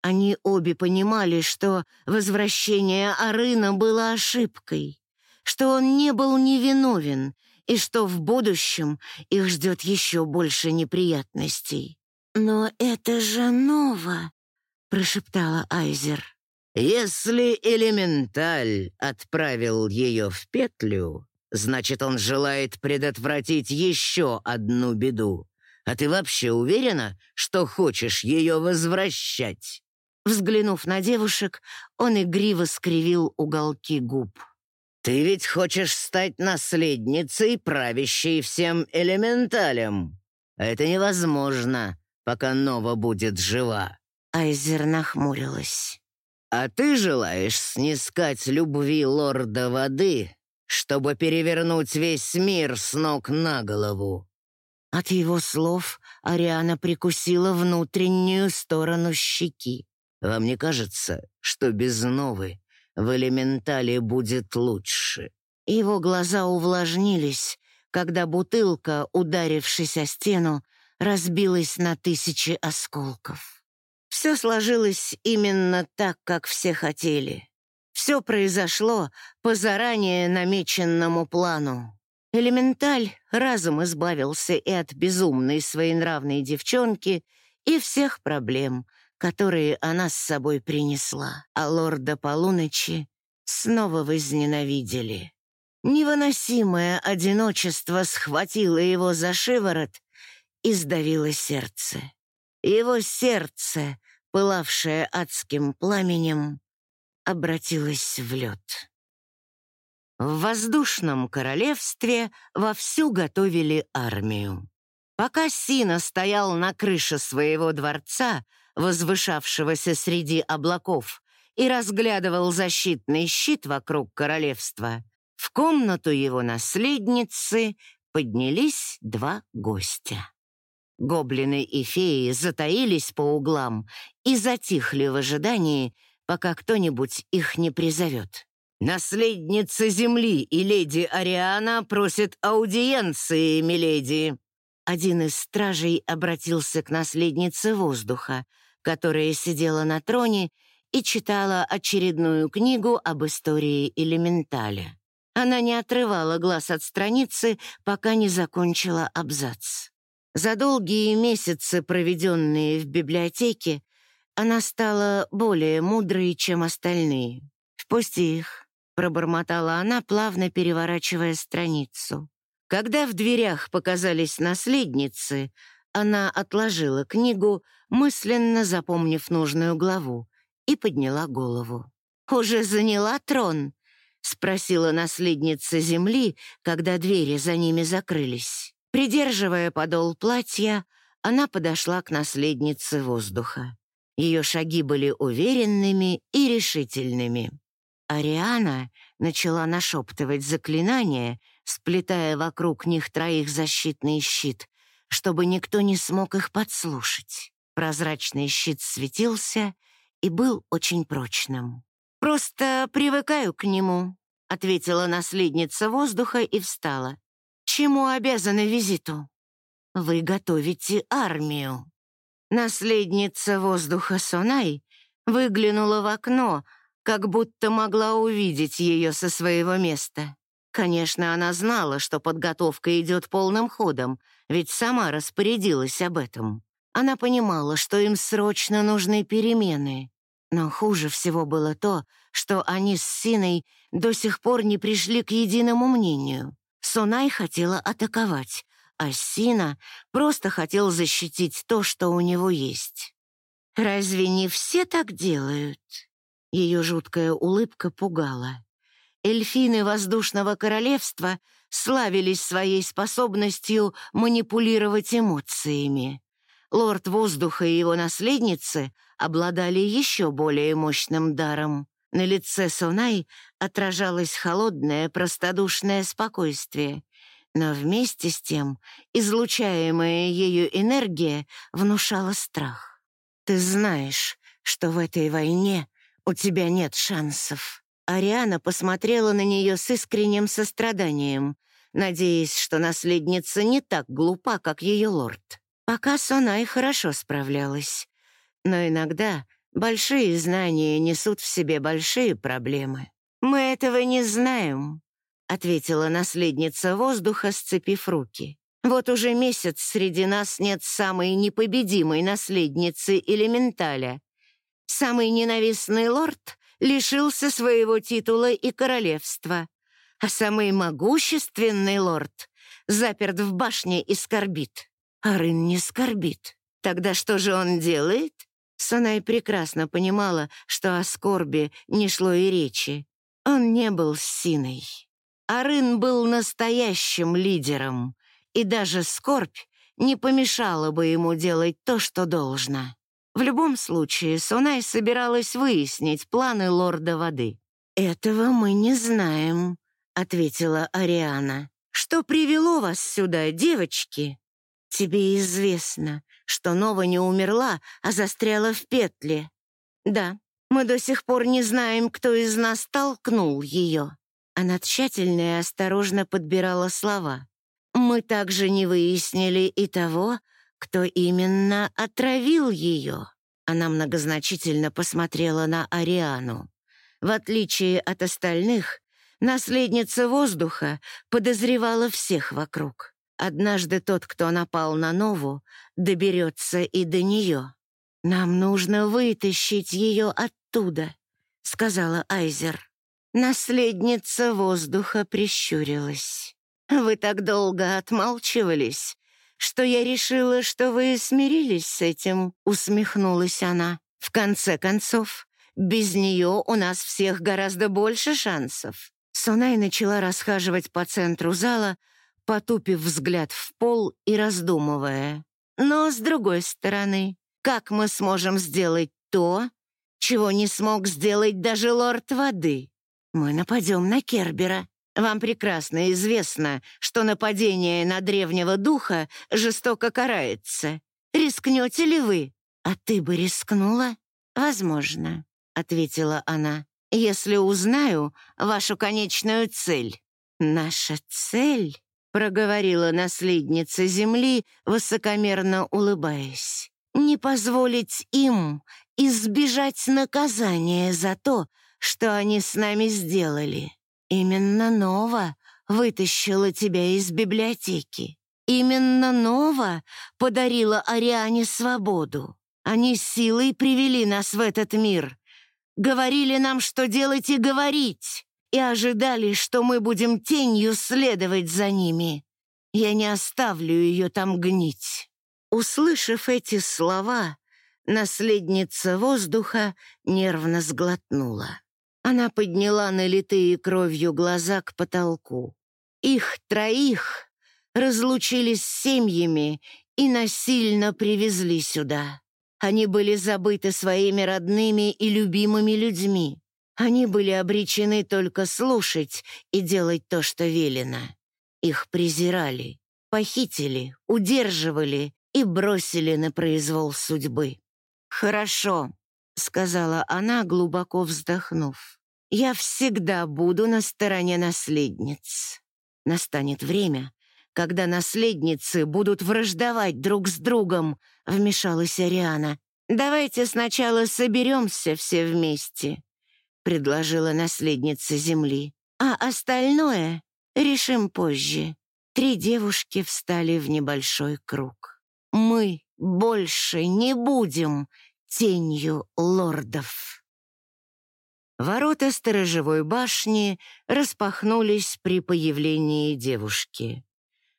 Они обе понимали, что возвращение Арына было ошибкой, что он не был невиновен и что в будущем их ждет еще больше неприятностей. «Но это же ново!» — прошептала Айзер. «Если элементаль отправил ее в петлю, значит, он желает предотвратить еще одну беду. А ты вообще уверена, что хочешь ее возвращать?» Взглянув на девушек, он игриво скривил уголки губ. «Ты ведь хочешь стать наследницей, правящей всем элементалем. Это невозможно, пока Нова будет жива». Айзер нахмурилась. «А ты желаешь снискать любви лорда воды, чтобы перевернуть весь мир с ног на голову?» От его слов Ариана прикусила внутреннюю сторону щеки. «Вам не кажется, что без Новы в элементале будет лучше?» Его глаза увлажнились, когда бутылка, ударившись о стену, разбилась на тысячи осколков. Все сложилось именно так, как все хотели. Все произошло по заранее намеченному плану. Элементаль разум избавился и от безумной своенравной девчонки, и всех проблем, которые она с собой принесла. А лорда полуночи снова возненавидели. Невыносимое одиночество схватило его за шиворот и сдавило сердце. Его сердце, пылавшее адским пламенем, обратилось в лед. В воздушном королевстве вовсю готовили армию. Пока Сина стоял на крыше своего дворца, возвышавшегося среди облаков, и разглядывал защитный щит вокруг королевства, в комнату его наследницы поднялись два гостя. Гоблины и феи затаились по углам и затихли в ожидании, пока кто-нибудь их не призовет. «Наследница земли и леди Ариана просит аудиенции, миледи!» Один из стражей обратился к наследнице воздуха, которая сидела на троне и читала очередную книгу об истории элементаля. Она не отрывала глаз от страницы, пока не закончила абзац. За долгие месяцы, проведенные в библиотеке, она стала более мудрой, чем остальные. «Впусти их», — пробормотала она, плавно переворачивая страницу. Когда в дверях показались наследницы, она отложила книгу, мысленно запомнив нужную главу, и подняла голову. «Уже заняла трон?» — спросила наследница земли, когда двери за ними закрылись. Придерживая подол платья, она подошла к наследнице воздуха. Ее шаги были уверенными и решительными. Ариана начала нашептывать заклинания, сплетая вокруг них троих защитный щит, чтобы никто не смог их подслушать. Прозрачный щит светился и был очень прочным. «Просто привыкаю к нему», — ответила наследница воздуха и встала. Чему обязаны визиту? Вы готовите армию. Наследница воздуха Сонай выглянула в окно, как будто могла увидеть ее со своего места. Конечно, она знала, что подготовка идет полным ходом, ведь сама распорядилась об этом. Она понимала, что им срочно нужны перемены. Но хуже всего было то, что они с Синой до сих пор не пришли к единому мнению. Сонай хотела атаковать, а Сина просто хотел защитить то, что у него есть. «Разве не все так делают?» Ее жуткая улыбка пугала. Эльфины воздушного королевства славились своей способностью манипулировать эмоциями. Лорд воздуха и его наследницы обладали еще более мощным даром. На лице Сонай отражалось холодное, простодушное спокойствие, но вместе с тем излучаемая ею энергия внушала страх. «Ты знаешь, что в этой войне у тебя нет шансов». Ариана посмотрела на нее с искренним состраданием, надеясь, что наследница не так глупа, как ее лорд. Пока Сонай хорошо справлялась. Но иногда большие знания несут в себе большие проблемы. «Мы этого не знаем», — ответила наследница воздуха, сцепив руки. «Вот уже месяц среди нас нет самой непобедимой наследницы элементаля. Самый ненавистный лорд лишился своего титула и королевства, а самый могущественный лорд заперт в башне и скорбит. Арын не скорбит. Тогда что же он делает? Санай прекрасно понимала, что о скорби не шло и речи. Он не был синой. Арын был настоящим лидером, и даже скорбь не помешала бы ему делать то, что должно. В любом случае, Сунай собиралась выяснить планы лорда воды. «Этого мы не знаем», — ответила Ариана. «Что привело вас сюда, девочки?» «Тебе известно, что Нова не умерла, а застряла в петле». «Да, мы до сих пор не знаем, кто из нас толкнул ее». Она тщательно и осторожно подбирала слова. «Мы также не выяснили и того, кто именно отравил ее». Она многозначительно посмотрела на Ариану. В отличие от остальных, наследница воздуха подозревала всех вокруг. Однажды тот, кто напал на Нову, доберется и до нее. «Нам нужно вытащить ее оттуда», — сказала Айзер. Наследница воздуха прищурилась. «Вы так долго отмалчивались, что я решила, что вы смирились с этим», — усмехнулась она. «В конце концов, без нее у нас всех гораздо больше шансов». Сунай начала расхаживать по центру зала, потупив взгляд в пол и раздумывая. «Но, с другой стороны, как мы сможем сделать то, чего не смог сделать даже лорд воды? Мы нападем на Кербера. Вам прекрасно известно, что нападение на древнего духа жестоко карается. Рискнете ли вы? А ты бы рискнула? Возможно, ответила она. Если узнаю вашу конечную цель. Наша цель, проговорила наследница земли, высокомерно улыбаясь. Не позволить им избежать наказания за то, что они с нами сделали. Именно Нова вытащила тебя из библиотеки. Именно Нова подарила Ариане свободу. Они силой привели нас в этот мир. Говорили нам, что делать и говорить. И ожидали, что мы будем тенью следовать за ними. Я не оставлю ее там гнить. Услышав эти слова, наследница воздуха нервно сглотнула. Она подняла налитые кровью глаза к потолку. Их троих разлучились с семьями и насильно привезли сюда. Они были забыты своими родными и любимыми людьми. Они были обречены только слушать и делать то, что велено. Их презирали, похитили, удерживали и бросили на произвол судьбы. «Хорошо», — сказала она, глубоко вздохнув. «Я всегда буду на стороне наследниц. Настанет время, когда наследницы будут враждовать друг с другом», — вмешалась Ариана. «Давайте сначала соберемся все вместе», — предложила наследница Земли. «А остальное решим позже». Три девушки встали в небольшой круг. «Мы больше не будем тенью лордов. Ворота сторожевой башни распахнулись при появлении девушки.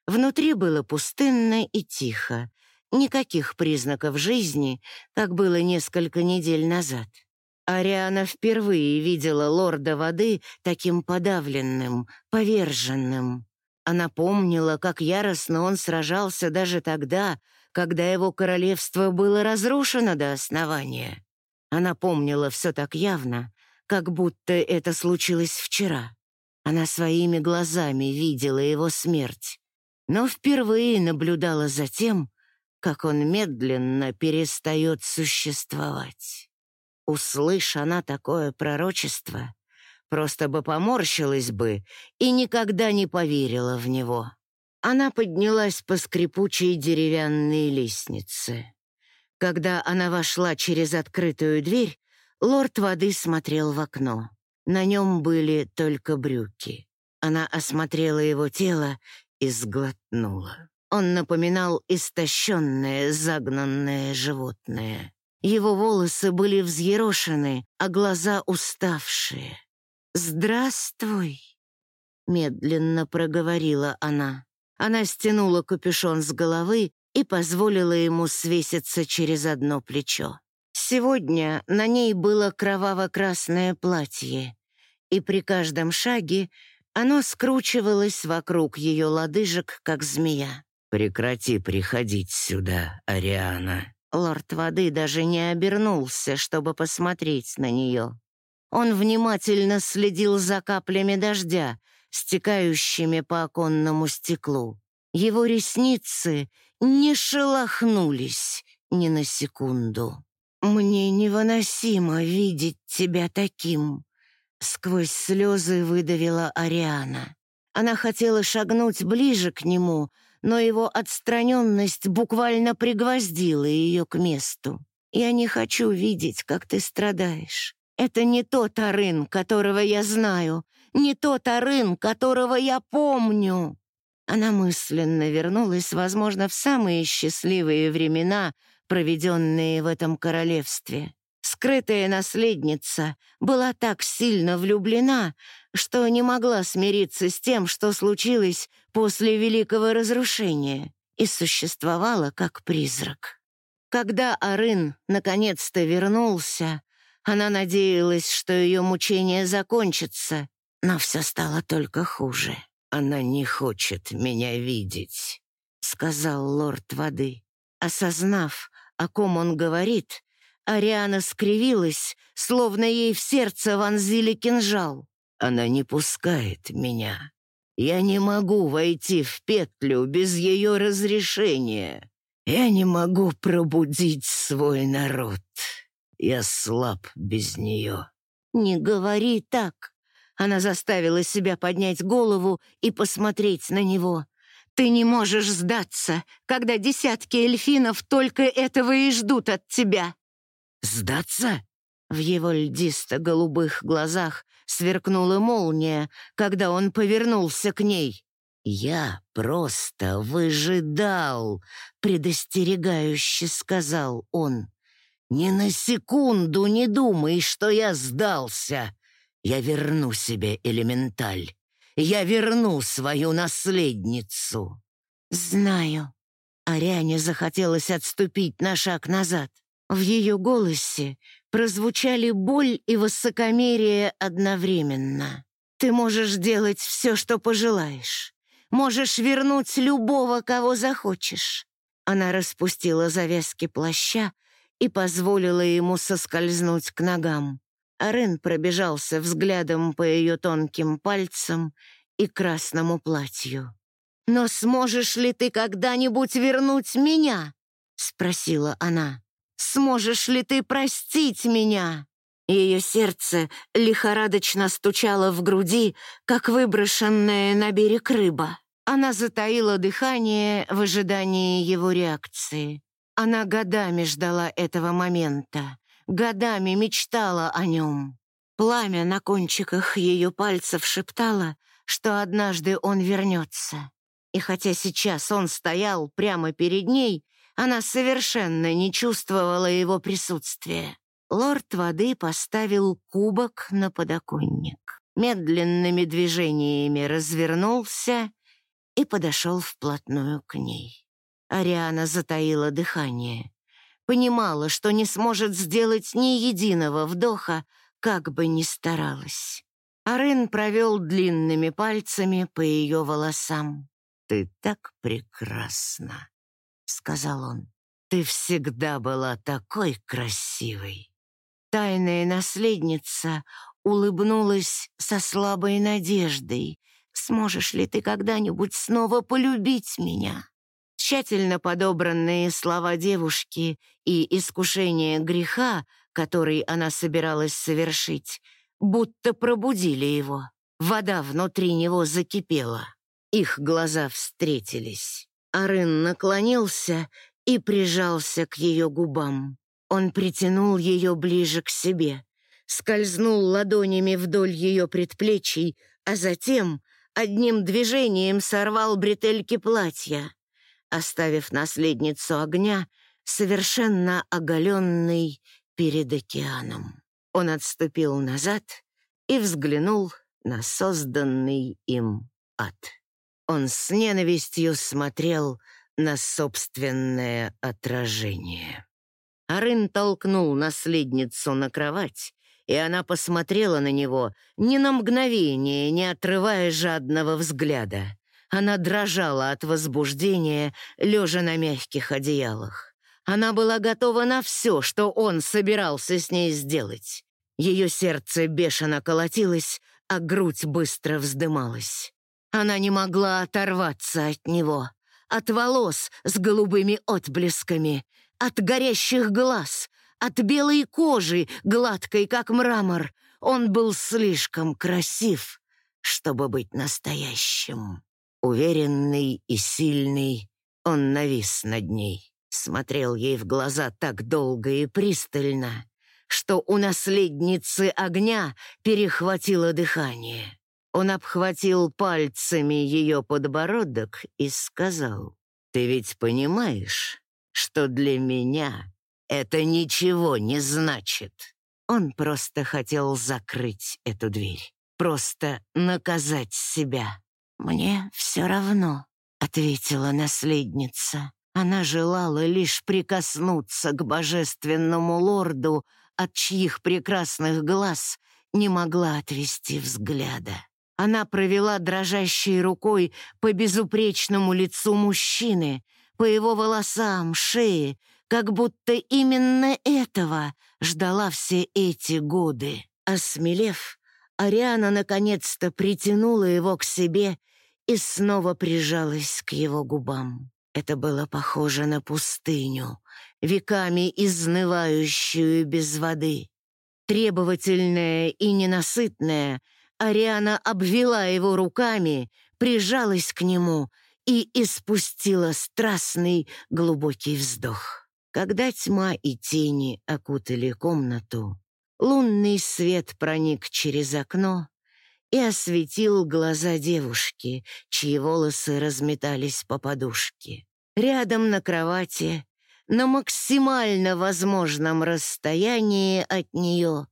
Внутри было пустынно и тихо, никаких признаков жизни, как было несколько недель назад. Ариана впервые видела лорда воды таким подавленным, поверженным. Она помнила, как яростно он сражался даже тогда, когда его королевство было разрушено до основания. Она помнила все так явно, как будто это случилось вчера. Она своими глазами видела его смерть, но впервые наблюдала за тем, как он медленно перестает существовать. Услышь она такое пророчество, просто бы поморщилась бы и никогда не поверила в него. Она поднялась по скрипучей деревянной лестнице. Когда она вошла через открытую дверь, лорд воды смотрел в окно. На нем были только брюки. Она осмотрела его тело и сглотнула. Он напоминал истощенное, загнанное животное. Его волосы были взъерошены, а глаза уставшие. «Здравствуй», — медленно проговорила она. Она стянула капюшон с головы и позволила ему свеситься через одно плечо. Сегодня на ней было кроваво-красное платье, и при каждом шаге оно скручивалось вокруг ее лодыжек, как змея. «Прекрати приходить сюда, Ариана». Лорд воды даже не обернулся, чтобы посмотреть на нее. Он внимательно следил за каплями дождя, стекающими по оконному стеклу. Его ресницы не шелохнулись ни на секунду. «Мне невыносимо видеть тебя таким», — сквозь слезы выдавила Ариана. Она хотела шагнуть ближе к нему, но его отстраненность буквально пригвоздила ее к месту. «Я не хочу видеть, как ты страдаешь. Это не тот Арын, которого я знаю, не тот Арын, которого я помню». Она мысленно вернулась, возможно, в самые счастливые времена, проведенные в этом королевстве. Скрытая наследница была так сильно влюблена, что не могла смириться с тем, что случилось после Великого Разрушения, и существовала как призрак. Когда Арын наконец-то вернулся, она надеялась, что ее мучение закончится, но все стало только хуже. «Она не хочет меня видеть», — сказал лорд воды. Осознав, о ком он говорит, Ариана скривилась, словно ей в сердце вонзили кинжал. Она не пускает меня. Я не могу войти в петлю без ее разрешения. Я не могу пробудить свой народ. Я слаб без нее. «Не говори так!» Она заставила себя поднять голову и посмотреть на него. «Ты не можешь сдаться, когда десятки эльфинов только этого и ждут от тебя!» «Сдаться?» В его льдисто-голубых глазах сверкнула молния, когда он повернулся к ней. «Я просто выжидал», — предостерегающе сказал он. «Ни на секунду не думай, что я сдался. Я верну себе элементаль. Я верну свою наследницу». «Знаю». Ариане захотелось отступить на шаг назад. В ее голосе прозвучали боль и высокомерие одновременно. «Ты можешь делать все, что пожелаешь. Можешь вернуть любого, кого захочешь». Она распустила завязки плаща и позволила ему соскользнуть к ногам. Арен пробежался взглядом по ее тонким пальцам и красному платью. «Но сможешь ли ты когда-нибудь вернуть меня?» — спросила она. Сможешь ли ты простить меня?» Ее сердце лихорадочно стучало в груди, как выброшенная на берег рыба. Она затаила дыхание в ожидании его реакции. Она годами ждала этого момента, годами мечтала о нем. Пламя на кончиках ее пальцев шептало, что однажды он вернется. И хотя сейчас он стоял прямо перед ней, она совершенно не чувствовала его присутствия. Лорд воды поставил кубок на подоконник. Медленными движениями развернулся и подошел вплотную к ней. Ариана затаила дыхание. Понимала, что не сможет сделать ни единого вдоха, как бы ни старалась. Арен провел длинными пальцами по ее волосам. «Ты так прекрасна!» — сказал он. «Ты всегда была такой красивой». Тайная наследница улыбнулась со слабой надеждой. «Сможешь ли ты когда-нибудь снова полюбить меня?» Тщательно подобранные слова девушки и искушение греха, который она собиралась совершить, будто пробудили его. Вода внутри него закипела. Их глаза встретились. Арын наклонился и прижался к ее губам. Он притянул ее ближе к себе, скользнул ладонями вдоль ее предплечий, а затем одним движением сорвал бретельки платья, оставив наследницу огня совершенно оголенной перед океаном. Он отступил назад и взглянул на созданный им ад. Он с ненавистью смотрел на собственное отражение. Арын толкнул наследницу на кровать, и она посмотрела на него ни на мгновение, не отрывая жадного взгляда. Она дрожала от возбуждения, лежа на мягких одеялах. Она была готова на все, что он собирался с ней сделать. Ее сердце бешено колотилось, а грудь быстро вздымалась. Она не могла оторваться от него, от волос с голубыми отблесками, от горящих глаз, от белой кожи, гладкой, как мрамор. Он был слишком красив, чтобы быть настоящим. Уверенный и сильный, он навис над ней, смотрел ей в глаза так долго и пристально, что у наследницы огня перехватило дыхание. Он обхватил пальцами ее подбородок и сказал, «Ты ведь понимаешь, что для меня это ничего не значит?» Он просто хотел закрыть эту дверь, просто наказать себя. «Мне все равно», — ответила наследница. Она желала лишь прикоснуться к божественному лорду, от чьих прекрасных глаз не могла отвести взгляда. Она провела дрожащей рукой по безупречному лицу мужчины, по его волосам, шее, как будто именно этого ждала все эти годы. Осмелев, Ариана наконец-то притянула его к себе и снова прижалась к его губам. Это было похоже на пустыню, веками изнывающую без воды. Требовательная и ненасытная, Ариана обвела его руками, прижалась к нему и испустила страстный глубокий вздох. Когда тьма и тени окутали комнату, лунный свет проник через окно и осветил глаза девушки, чьи волосы разметались по подушке. Рядом на кровати на максимально возможном расстоянии от нее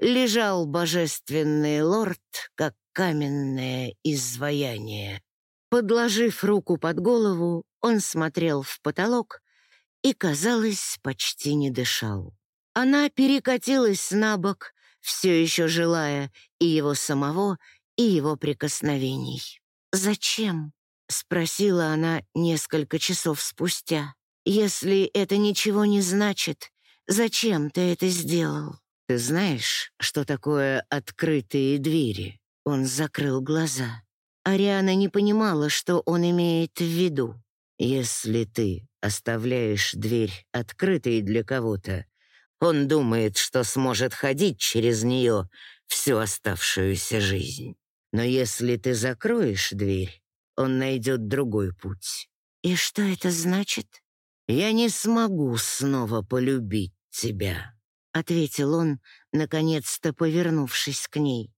лежал божественный лорд, как каменное изваяние. Подложив руку под голову, он смотрел в потолок и, казалось, почти не дышал. Она перекатилась на бок, все еще желая и его самого, и его прикосновений. «Зачем?» — спросила она несколько часов спустя. «Если это ничего не значит, зачем ты это сделал?» «Ты знаешь, что такое открытые двери?» Он закрыл глаза. Ариана не понимала, что он имеет в виду. «Если ты оставляешь дверь открытой для кого-то, он думает, что сможет ходить через нее всю оставшуюся жизнь. Но если ты закроешь дверь, он найдет другой путь. И что это значит? «Я не смогу снова полюбить тебя», — ответил он, наконец-то повернувшись к ней.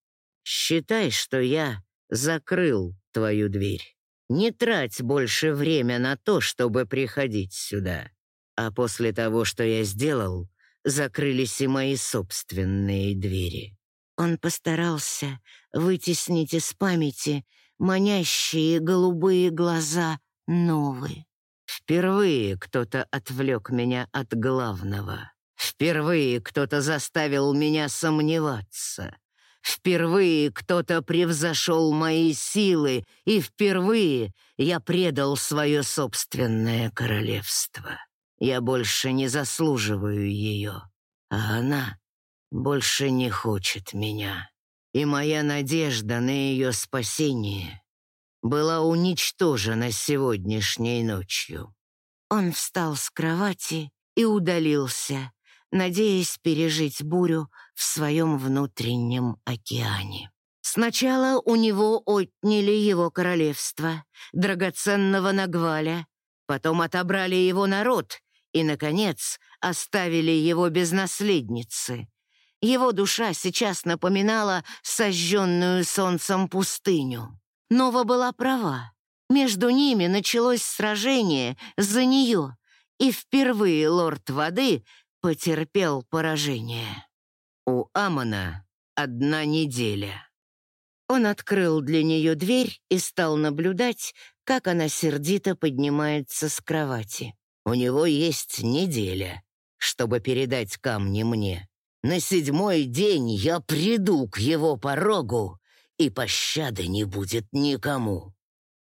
«Считай, что я закрыл твою дверь. Не трать больше время на то, чтобы приходить сюда. А после того, что я сделал, закрылись и мои собственные двери». Он постарался вытеснить из памяти манящие голубые глаза новые. Впервые кто-то отвлек меня от главного. Впервые кто-то заставил меня сомневаться. Впервые кто-то превзошел мои силы, и впервые я предал свое собственное королевство. Я больше не заслуживаю ее, а она больше не хочет меня. И моя надежда на ее спасение была уничтожена сегодняшней ночью. Он встал с кровати и удалился, надеясь пережить бурю в своем внутреннем океане. Сначала у него отняли его королевство, драгоценного Нагваля, потом отобрали его народ и, наконец, оставили его без наследницы. Его душа сейчас напоминала сожженную солнцем пустыню. Нова была права. Между ними началось сражение за нее, и впервые лорд воды потерпел поражение. У Амона одна неделя. Он открыл для нее дверь и стал наблюдать, как она сердито поднимается с кровати. «У него есть неделя, чтобы передать камни мне. На седьмой день я приду к его порогу, и пощады не будет никому.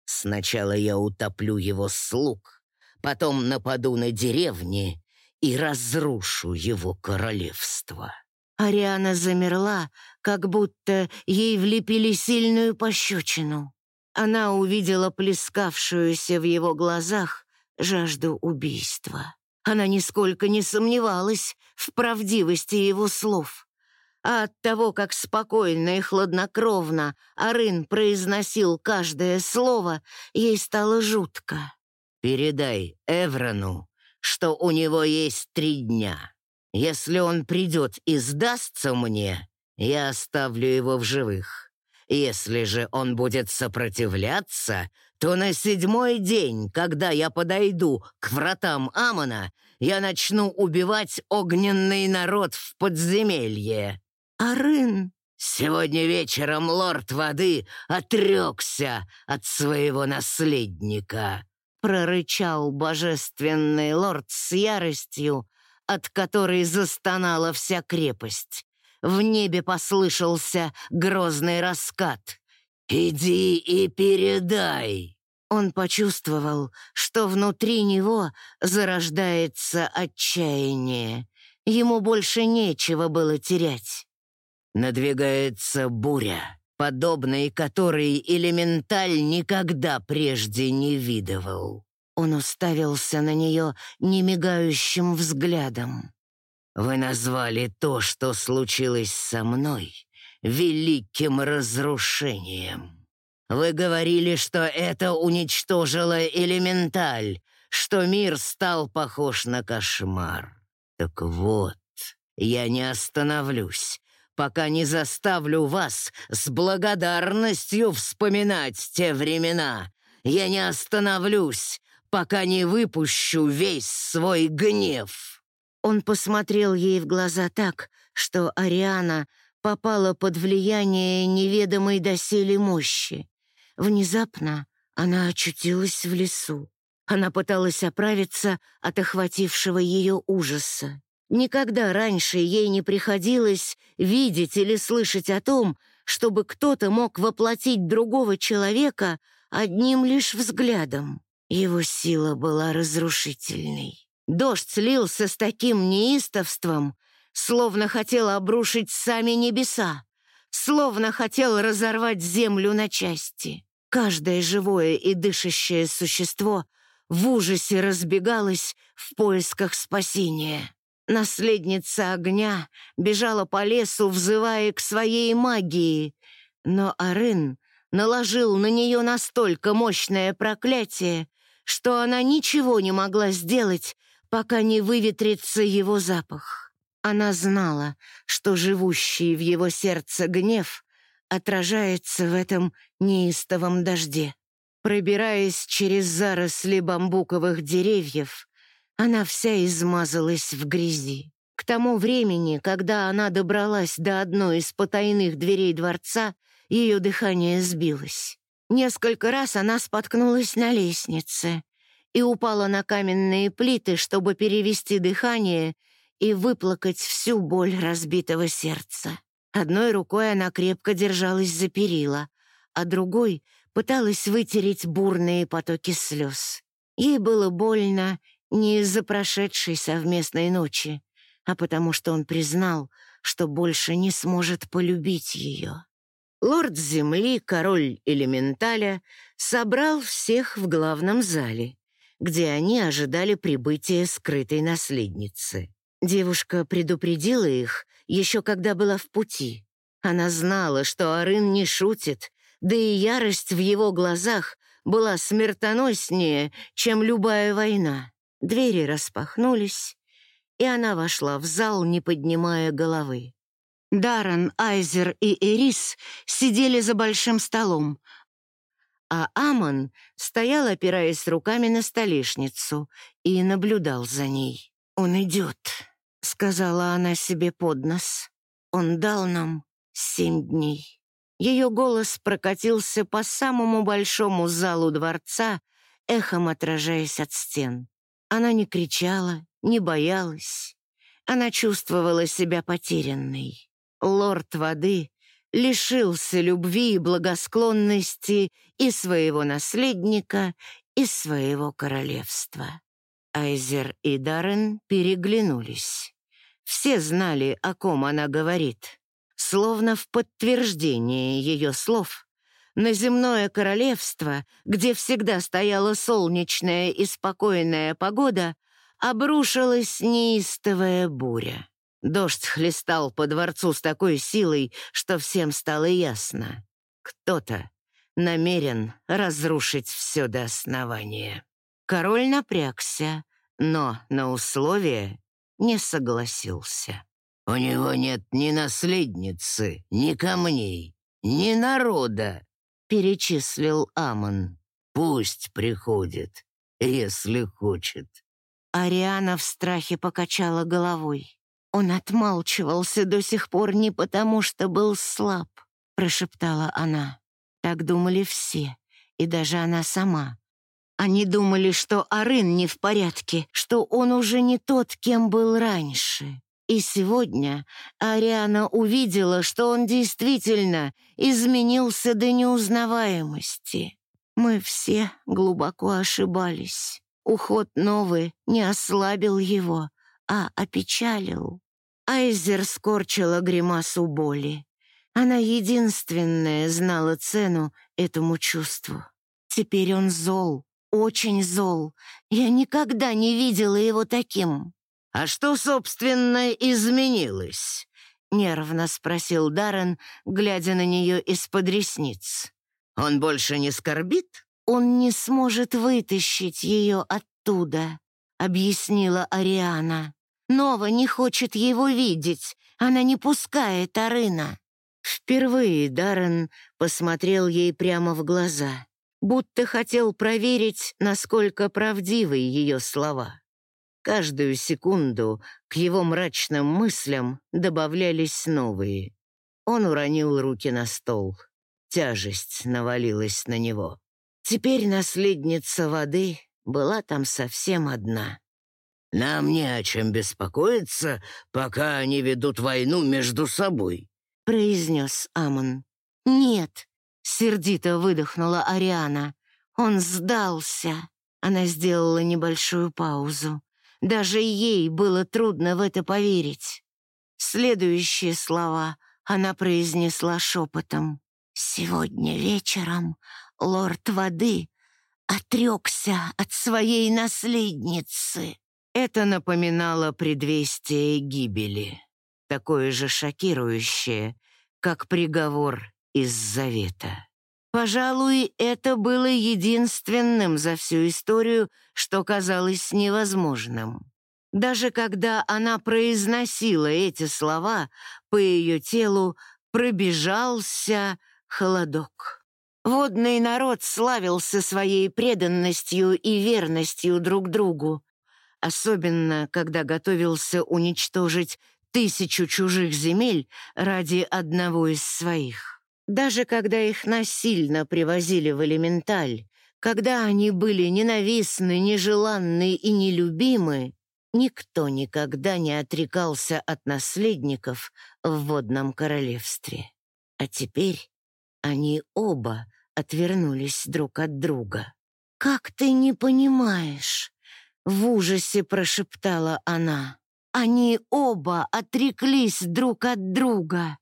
Сначала я утоплю его слуг, потом нападу на деревни и разрушу его королевство». Ариана замерла, как будто ей влепили сильную пощечину. Она увидела плескавшуюся в его глазах жажду убийства. Она нисколько не сомневалась в правдивости его слов. А от того, как спокойно и хладнокровно Арын произносил каждое слово, ей стало жутко. «Передай Эврону, что у него есть три дня. Если он придет и сдастся мне, я оставлю его в живых. Если же он будет сопротивляться, то на седьмой день, когда я подойду к вратам Амона, я начну убивать огненный народ в подземелье. Арын, сегодня вечером лорд воды отрекся от своего наследника прорычал божественный лорд с яростью, от которой застонала вся крепость. В небе послышался грозный раскат. «Иди и передай!» Он почувствовал, что внутри него зарождается отчаяние. Ему больше нечего было терять. Надвигается буря подобной которой элементаль никогда прежде не видывал. Он уставился на нее немигающим взглядом. «Вы назвали то, что случилось со мной, великим разрушением. Вы говорили, что это уничтожило элементаль, что мир стал похож на кошмар. Так вот, я не остановлюсь, пока не заставлю вас с благодарностью вспоминать те времена. Я не остановлюсь, пока не выпущу весь свой гнев». Он посмотрел ей в глаза так, что Ариана попала под влияние неведомой доселе мощи. Внезапно она очутилась в лесу. Она пыталась оправиться от охватившего ее ужаса. Никогда раньше ей не приходилось видеть или слышать о том, чтобы кто-то мог воплотить другого человека одним лишь взглядом. Его сила была разрушительной. Дождь слился с таким неистовством, словно хотел обрушить сами небеса, словно хотел разорвать землю на части. Каждое живое и дышащее существо в ужасе разбегалось в поисках спасения. Наследница огня бежала по лесу, взывая к своей магии, но Арын наложил на нее настолько мощное проклятие, что она ничего не могла сделать, пока не выветрится его запах. Она знала, что живущий в его сердце гнев отражается в этом неистовом дожде. Пробираясь через заросли бамбуковых деревьев, она вся измазалась в грязи. К тому времени, когда она добралась до одной из потайных дверей дворца, ее дыхание сбилось. Несколько раз она споткнулась на лестнице и упала на каменные плиты, чтобы перевести дыхание и выплакать всю боль разбитого сердца. Одной рукой она крепко держалась за перила, а другой пыталась вытереть бурные потоки слез. Ей было больно не из-за прошедшей совместной ночи, а потому что он признал, что больше не сможет полюбить ее. Лорд Земли, король Элементаля, собрал всех в главном зале, где они ожидали прибытия скрытой наследницы. Девушка предупредила их еще когда была в пути. Она знала, что Арын не шутит, да и ярость в его глазах была смертоноснее, чем любая война. Двери распахнулись, и она вошла в зал, не поднимая головы. Даррен, Айзер и Эрис сидели за большим столом, а Амон стоял, опираясь руками на столешницу, и наблюдал за ней. «Он идет», — сказала она себе под нос. «Он дал нам семь дней». Ее голос прокатился по самому большому залу дворца, эхом отражаясь от стен. Она не кричала, не боялась. Она чувствовала себя потерянной. Лорд воды лишился любви и благосклонности и своего наследника, и своего королевства. Айзер и Даррен переглянулись. Все знали, о ком она говорит. Словно в подтверждение ее слов, на земное королевство, где всегда стояла солнечная и спокойная погода, обрушилась неистовая буря. Дождь хлестал по дворцу с такой силой, что всем стало ясно. Кто-то намерен разрушить все до основания. Король напрягся, но на условие не согласился. «У него нет ни наследницы, ни камней, ни народа», — перечислил Амон. «Пусть приходит, если хочет». Ариана в страхе покачала головой. «Он отмалчивался до сих пор не потому, что был слаб», — прошептала она. Так думали все, и даже она сама. Они думали, что Арын не в порядке, что он уже не тот, кем был раньше. И сегодня Ариана увидела, что он действительно изменился до неузнаваемости. Мы все глубоко ошибались. Уход новый не ослабил его, а опечалил. Айзер скорчила гримасу боли. Она единственная знала цену этому чувству. Теперь он зол, очень зол. Я никогда не видела его таким. «А что, собственно, изменилось?» — нервно спросил Даррен, глядя на нее из-под ресниц. «Он больше не скорбит?» «Он не сможет вытащить ее оттуда», — объяснила Ариана. «Нова не хочет его видеть. Она не пускает Арына». Впервые Даррен посмотрел ей прямо в глаза, будто хотел проверить, насколько правдивы ее слова. Каждую секунду к его мрачным мыслям добавлялись новые. Он уронил руки на стол. Тяжесть навалилась на него. Теперь наследница воды была там совсем одна. «Нам не о чем беспокоиться, пока они ведут войну между собой», — произнес Амон. «Нет», — сердито выдохнула Ариана. «Он сдался». Она сделала небольшую паузу. Даже ей было трудно в это поверить. Следующие слова она произнесла шепотом. «Сегодня вечером лорд воды отрекся от своей наследницы». Это напоминало предвестие гибели, такое же шокирующее, как приговор из завета. Пожалуй, это было единственным за всю историю, что казалось невозможным. Даже когда она произносила эти слова, по ее телу пробежался холодок. Водный народ славился своей преданностью и верностью друг другу, особенно когда готовился уничтожить тысячу чужих земель ради одного из своих. Даже когда их насильно привозили в элементаль, когда они были ненавистны, нежеланны и нелюбимы, никто никогда не отрекался от наследников в водном королевстве. А теперь они оба отвернулись друг от друга. «Как ты не понимаешь?» — в ужасе прошептала она. «Они оба отреклись друг от друга.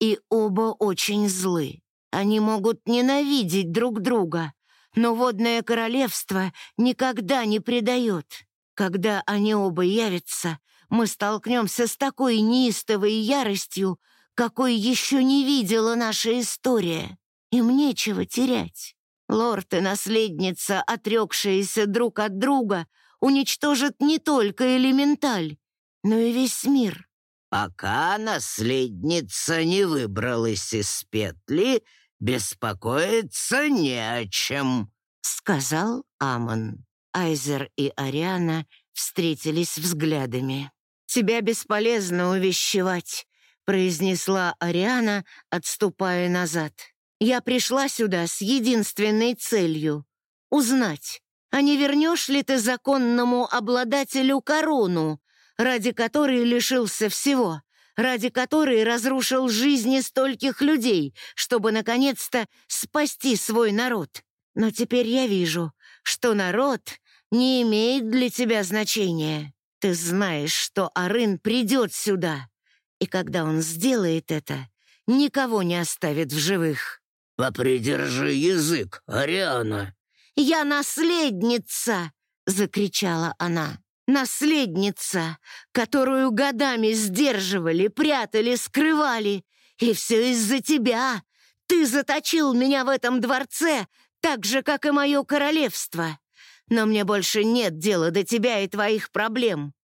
И оба очень злы. Они могут ненавидеть друг друга, но водное королевство никогда не предает. Когда они оба явятся, мы столкнемся с такой неистовой яростью, какой еще не видела наша история. Им нечего терять. Лорд и наследница, отрекшиеся друг от друга, уничтожат не только элементаль, но и весь мир. Пока наследница не выбралась из петли, беспокоиться не о чем, — сказал Амон. Айзер и Ариана встретились взглядами. «Тебя бесполезно увещевать», — произнесла Ариана, отступая назад. «Я пришла сюда с единственной целью — узнать, а не вернешь ли ты законному обладателю корону, ради которой лишился всего, ради которой разрушил жизни стольких людей, чтобы, наконец-то, спасти свой народ. Но теперь я вижу, что народ не имеет для тебя значения. Ты знаешь, что Арын придет сюда, и когда он сделает это, никого не оставит в живых». «Попридержи язык, Ариана!» «Я наследница!» — закричала она. «Наследница, которую годами сдерживали, прятали, скрывали. И все из-за тебя. Ты заточил меня в этом дворце, так же, как и мое королевство. Но мне больше нет дела до тебя и твоих проблем.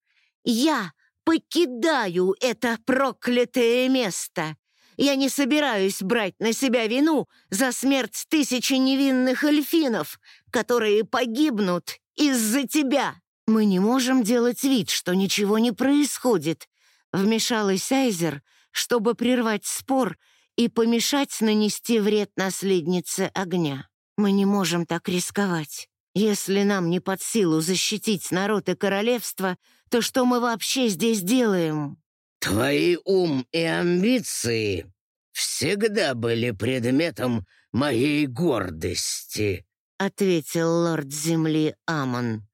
Я покидаю это проклятое место. Я не собираюсь брать на себя вину за смерть тысячи невинных эльфинов, которые погибнут из-за тебя. Мы не можем делать вид, что ничего не происходит. Вмешалась Айзер, чтобы прервать спор и помешать нанести вред наследнице огня. Мы не можем так рисковать. Если нам не под силу защитить народ и королевство, то что мы вообще здесь делаем? Твои ум и амбиции всегда были предметом моей гордости, ответил лорд земли Амон.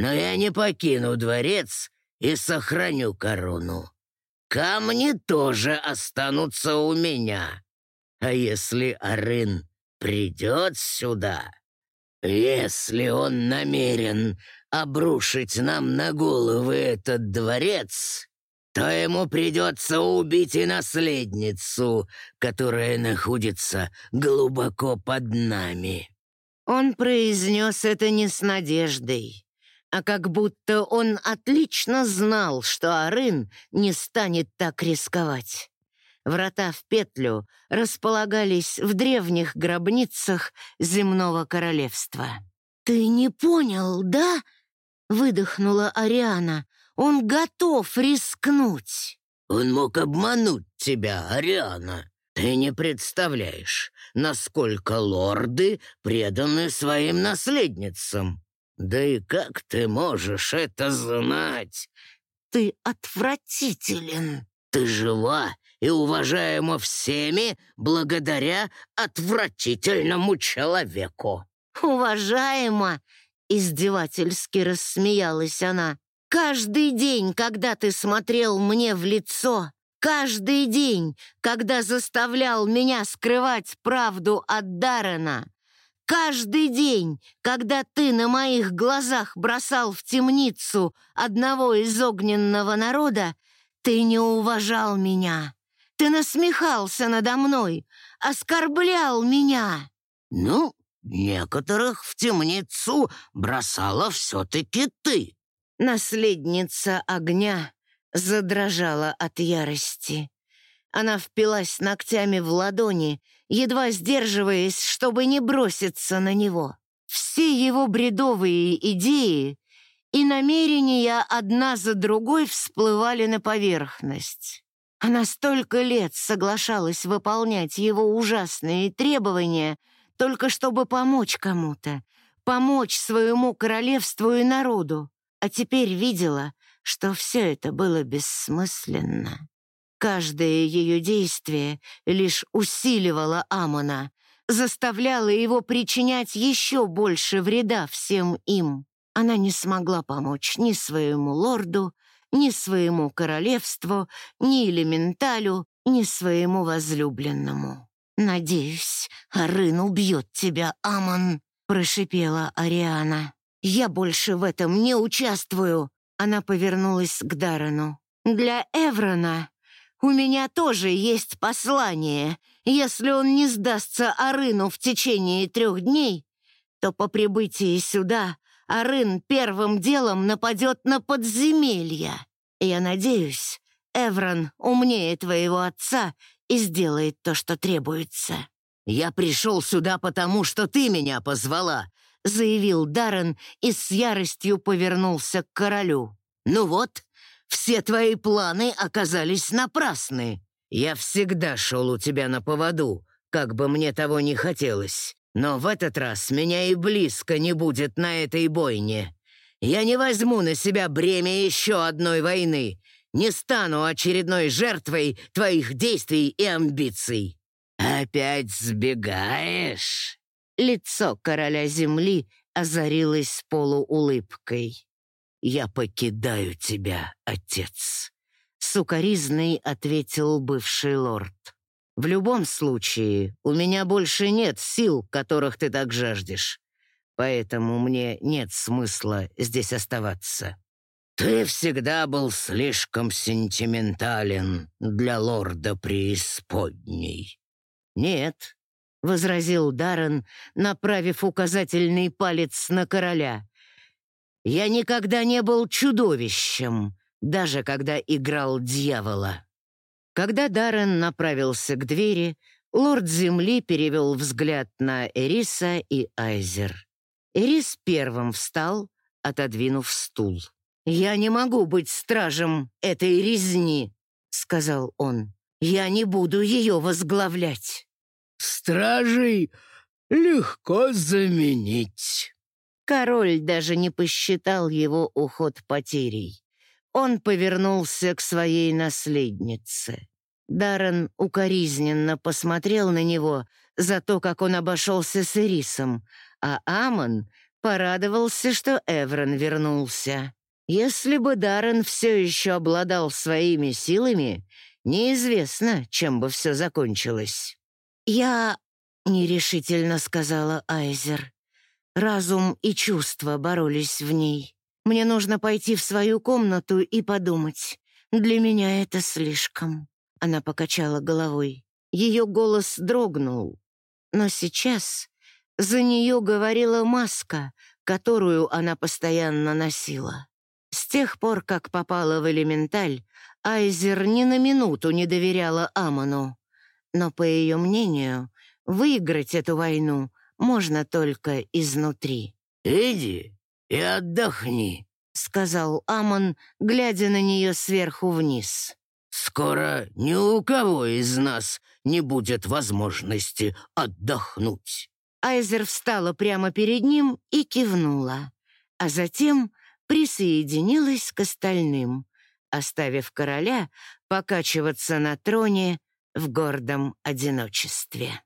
Но я не покину дворец и сохраню корону. Камни тоже останутся у меня. А если Арын придет сюда, если он намерен обрушить нам на головы этот дворец, то ему придется убить и наследницу, которая находится глубоко под нами». Он произнес это не с надеждой, а как будто он отлично знал, что Арын не станет так рисковать. Врата в петлю располагались в древних гробницах земного королевства. «Ты не понял, да?» — выдохнула Ариана. «Он готов рискнуть!» «Он мог обмануть тебя, Ариана. Ты не представляешь, насколько лорды преданы своим наследницам. Да и как ты можешь это знать?» «Ты отвратителен!» «Ты жива и уважаема всеми благодаря отвратительному человеку». «Уважаема!» — издевательски рассмеялась она. «Каждый день, когда ты смотрел мне в лицо, каждый день, когда заставлял меня скрывать правду от Даррена, каждый день, когда ты на моих глазах бросал в темницу одного из огненного народа, ты не уважал меня. Ты насмехался надо мной, оскорблял меня. Ну, некоторых в темницу бросала все-таки ты. Наследница огня задрожала от ярости. Она впилась ногтями в ладони, едва сдерживаясь, чтобы не броситься на него. Все его бредовые идеи и намерения одна за другой всплывали на поверхность. Она столько лет соглашалась выполнять его ужасные требования, только чтобы помочь кому-то, помочь своему королевству и народу, а теперь видела, что все это было бессмысленно. Каждое ее действие лишь усиливало Амона, заставляло его причинять еще больше вреда всем им. Она не смогла помочь ни своему лорду, ни своему королевству, ни элементалю, ни своему возлюбленному. «Надеюсь, Арын убьет тебя, Амон», — прошипела Ариана. «Я больше в этом не участвую!» Она повернулась к Дарану. Для Эврона у меня тоже есть послание. Если он не сдастся Арыну в течение трех дней, то по прибытии сюда Арын первым делом нападет на подземелья. Я надеюсь, Эврон умнее твоего отца и сделает то, что требуется. «Я пришел сюда потому, что ты меня позвала», — заявил Даррен и с яростью повернулся к королю. «Ну вот, все твои планы оказались напрасны. Я всегда шел у тебя на поводу, как бы мне того не хотелось. Но в этот раз меня и близко не будет на этой бойне. Я не возьму на себя бремя еще одной войны, не стану очередной жертвой твоих действий и амбиций». «Опять сбегаешь?» Лицо короля земли озарилось полуулыбкой. «Я покидаю тебя, отец», — сукоризный ответил бывший лорд. «В любом случае, у меня больше нет сил, которых ты так жаждешь, поэтому мне нет смысла здесь оставаться». «Ты всегда был слишком сентиментален для лорда преисподней». «Нет», — возразил Даррен, направив указательный палец на короля. «Я никогда не был чудовищем, даже когда играл дьявола». Когда Даррен направился к двери, лорд Земли перевел взгляд на Эриса и Айзер. Эрис первым встал, отодвинув стул. «Я не могу быть стражем этой резни», — сказал он. «Я не буду ее возглавлять». «Стражей легко заменить». Король даже не посчитал его уход потерей. Он повернулся к своей наследнице. Даррен укоризненно посмотрел на него за то, как он обошелся с Ирисом, а Амон порадовался, что Эврон вернулся. Если бы Даррен все еще обладал своими силами, неизвестно, чем бы все закончилось. «Я...» — нерешительно сказала Айзер. Разум и чувства боролись в ней. «Мне нужно пойти в свою комнату и подумать. Для меня это слишком». Она покачала головой. Ее голос дрогнул. Но сейчас за нее говорила маска, которую она постоянно носила. С тех пор, как попала в элементаль, Айзер ни на минуту не доверяла Амону. Но, по ее мнению, выиграть эту войну можно только изнутри. «Иди и отдохни», — сказал Амон, глядя на нее сверху вниз. «Скоро ни у кого из нас не будет возможности отдохнуть». Айзер встала прямо перед ним и кивнула, а затем присоединилась к остальным, оставив короля покачиваться на троне в гордом одиночестве.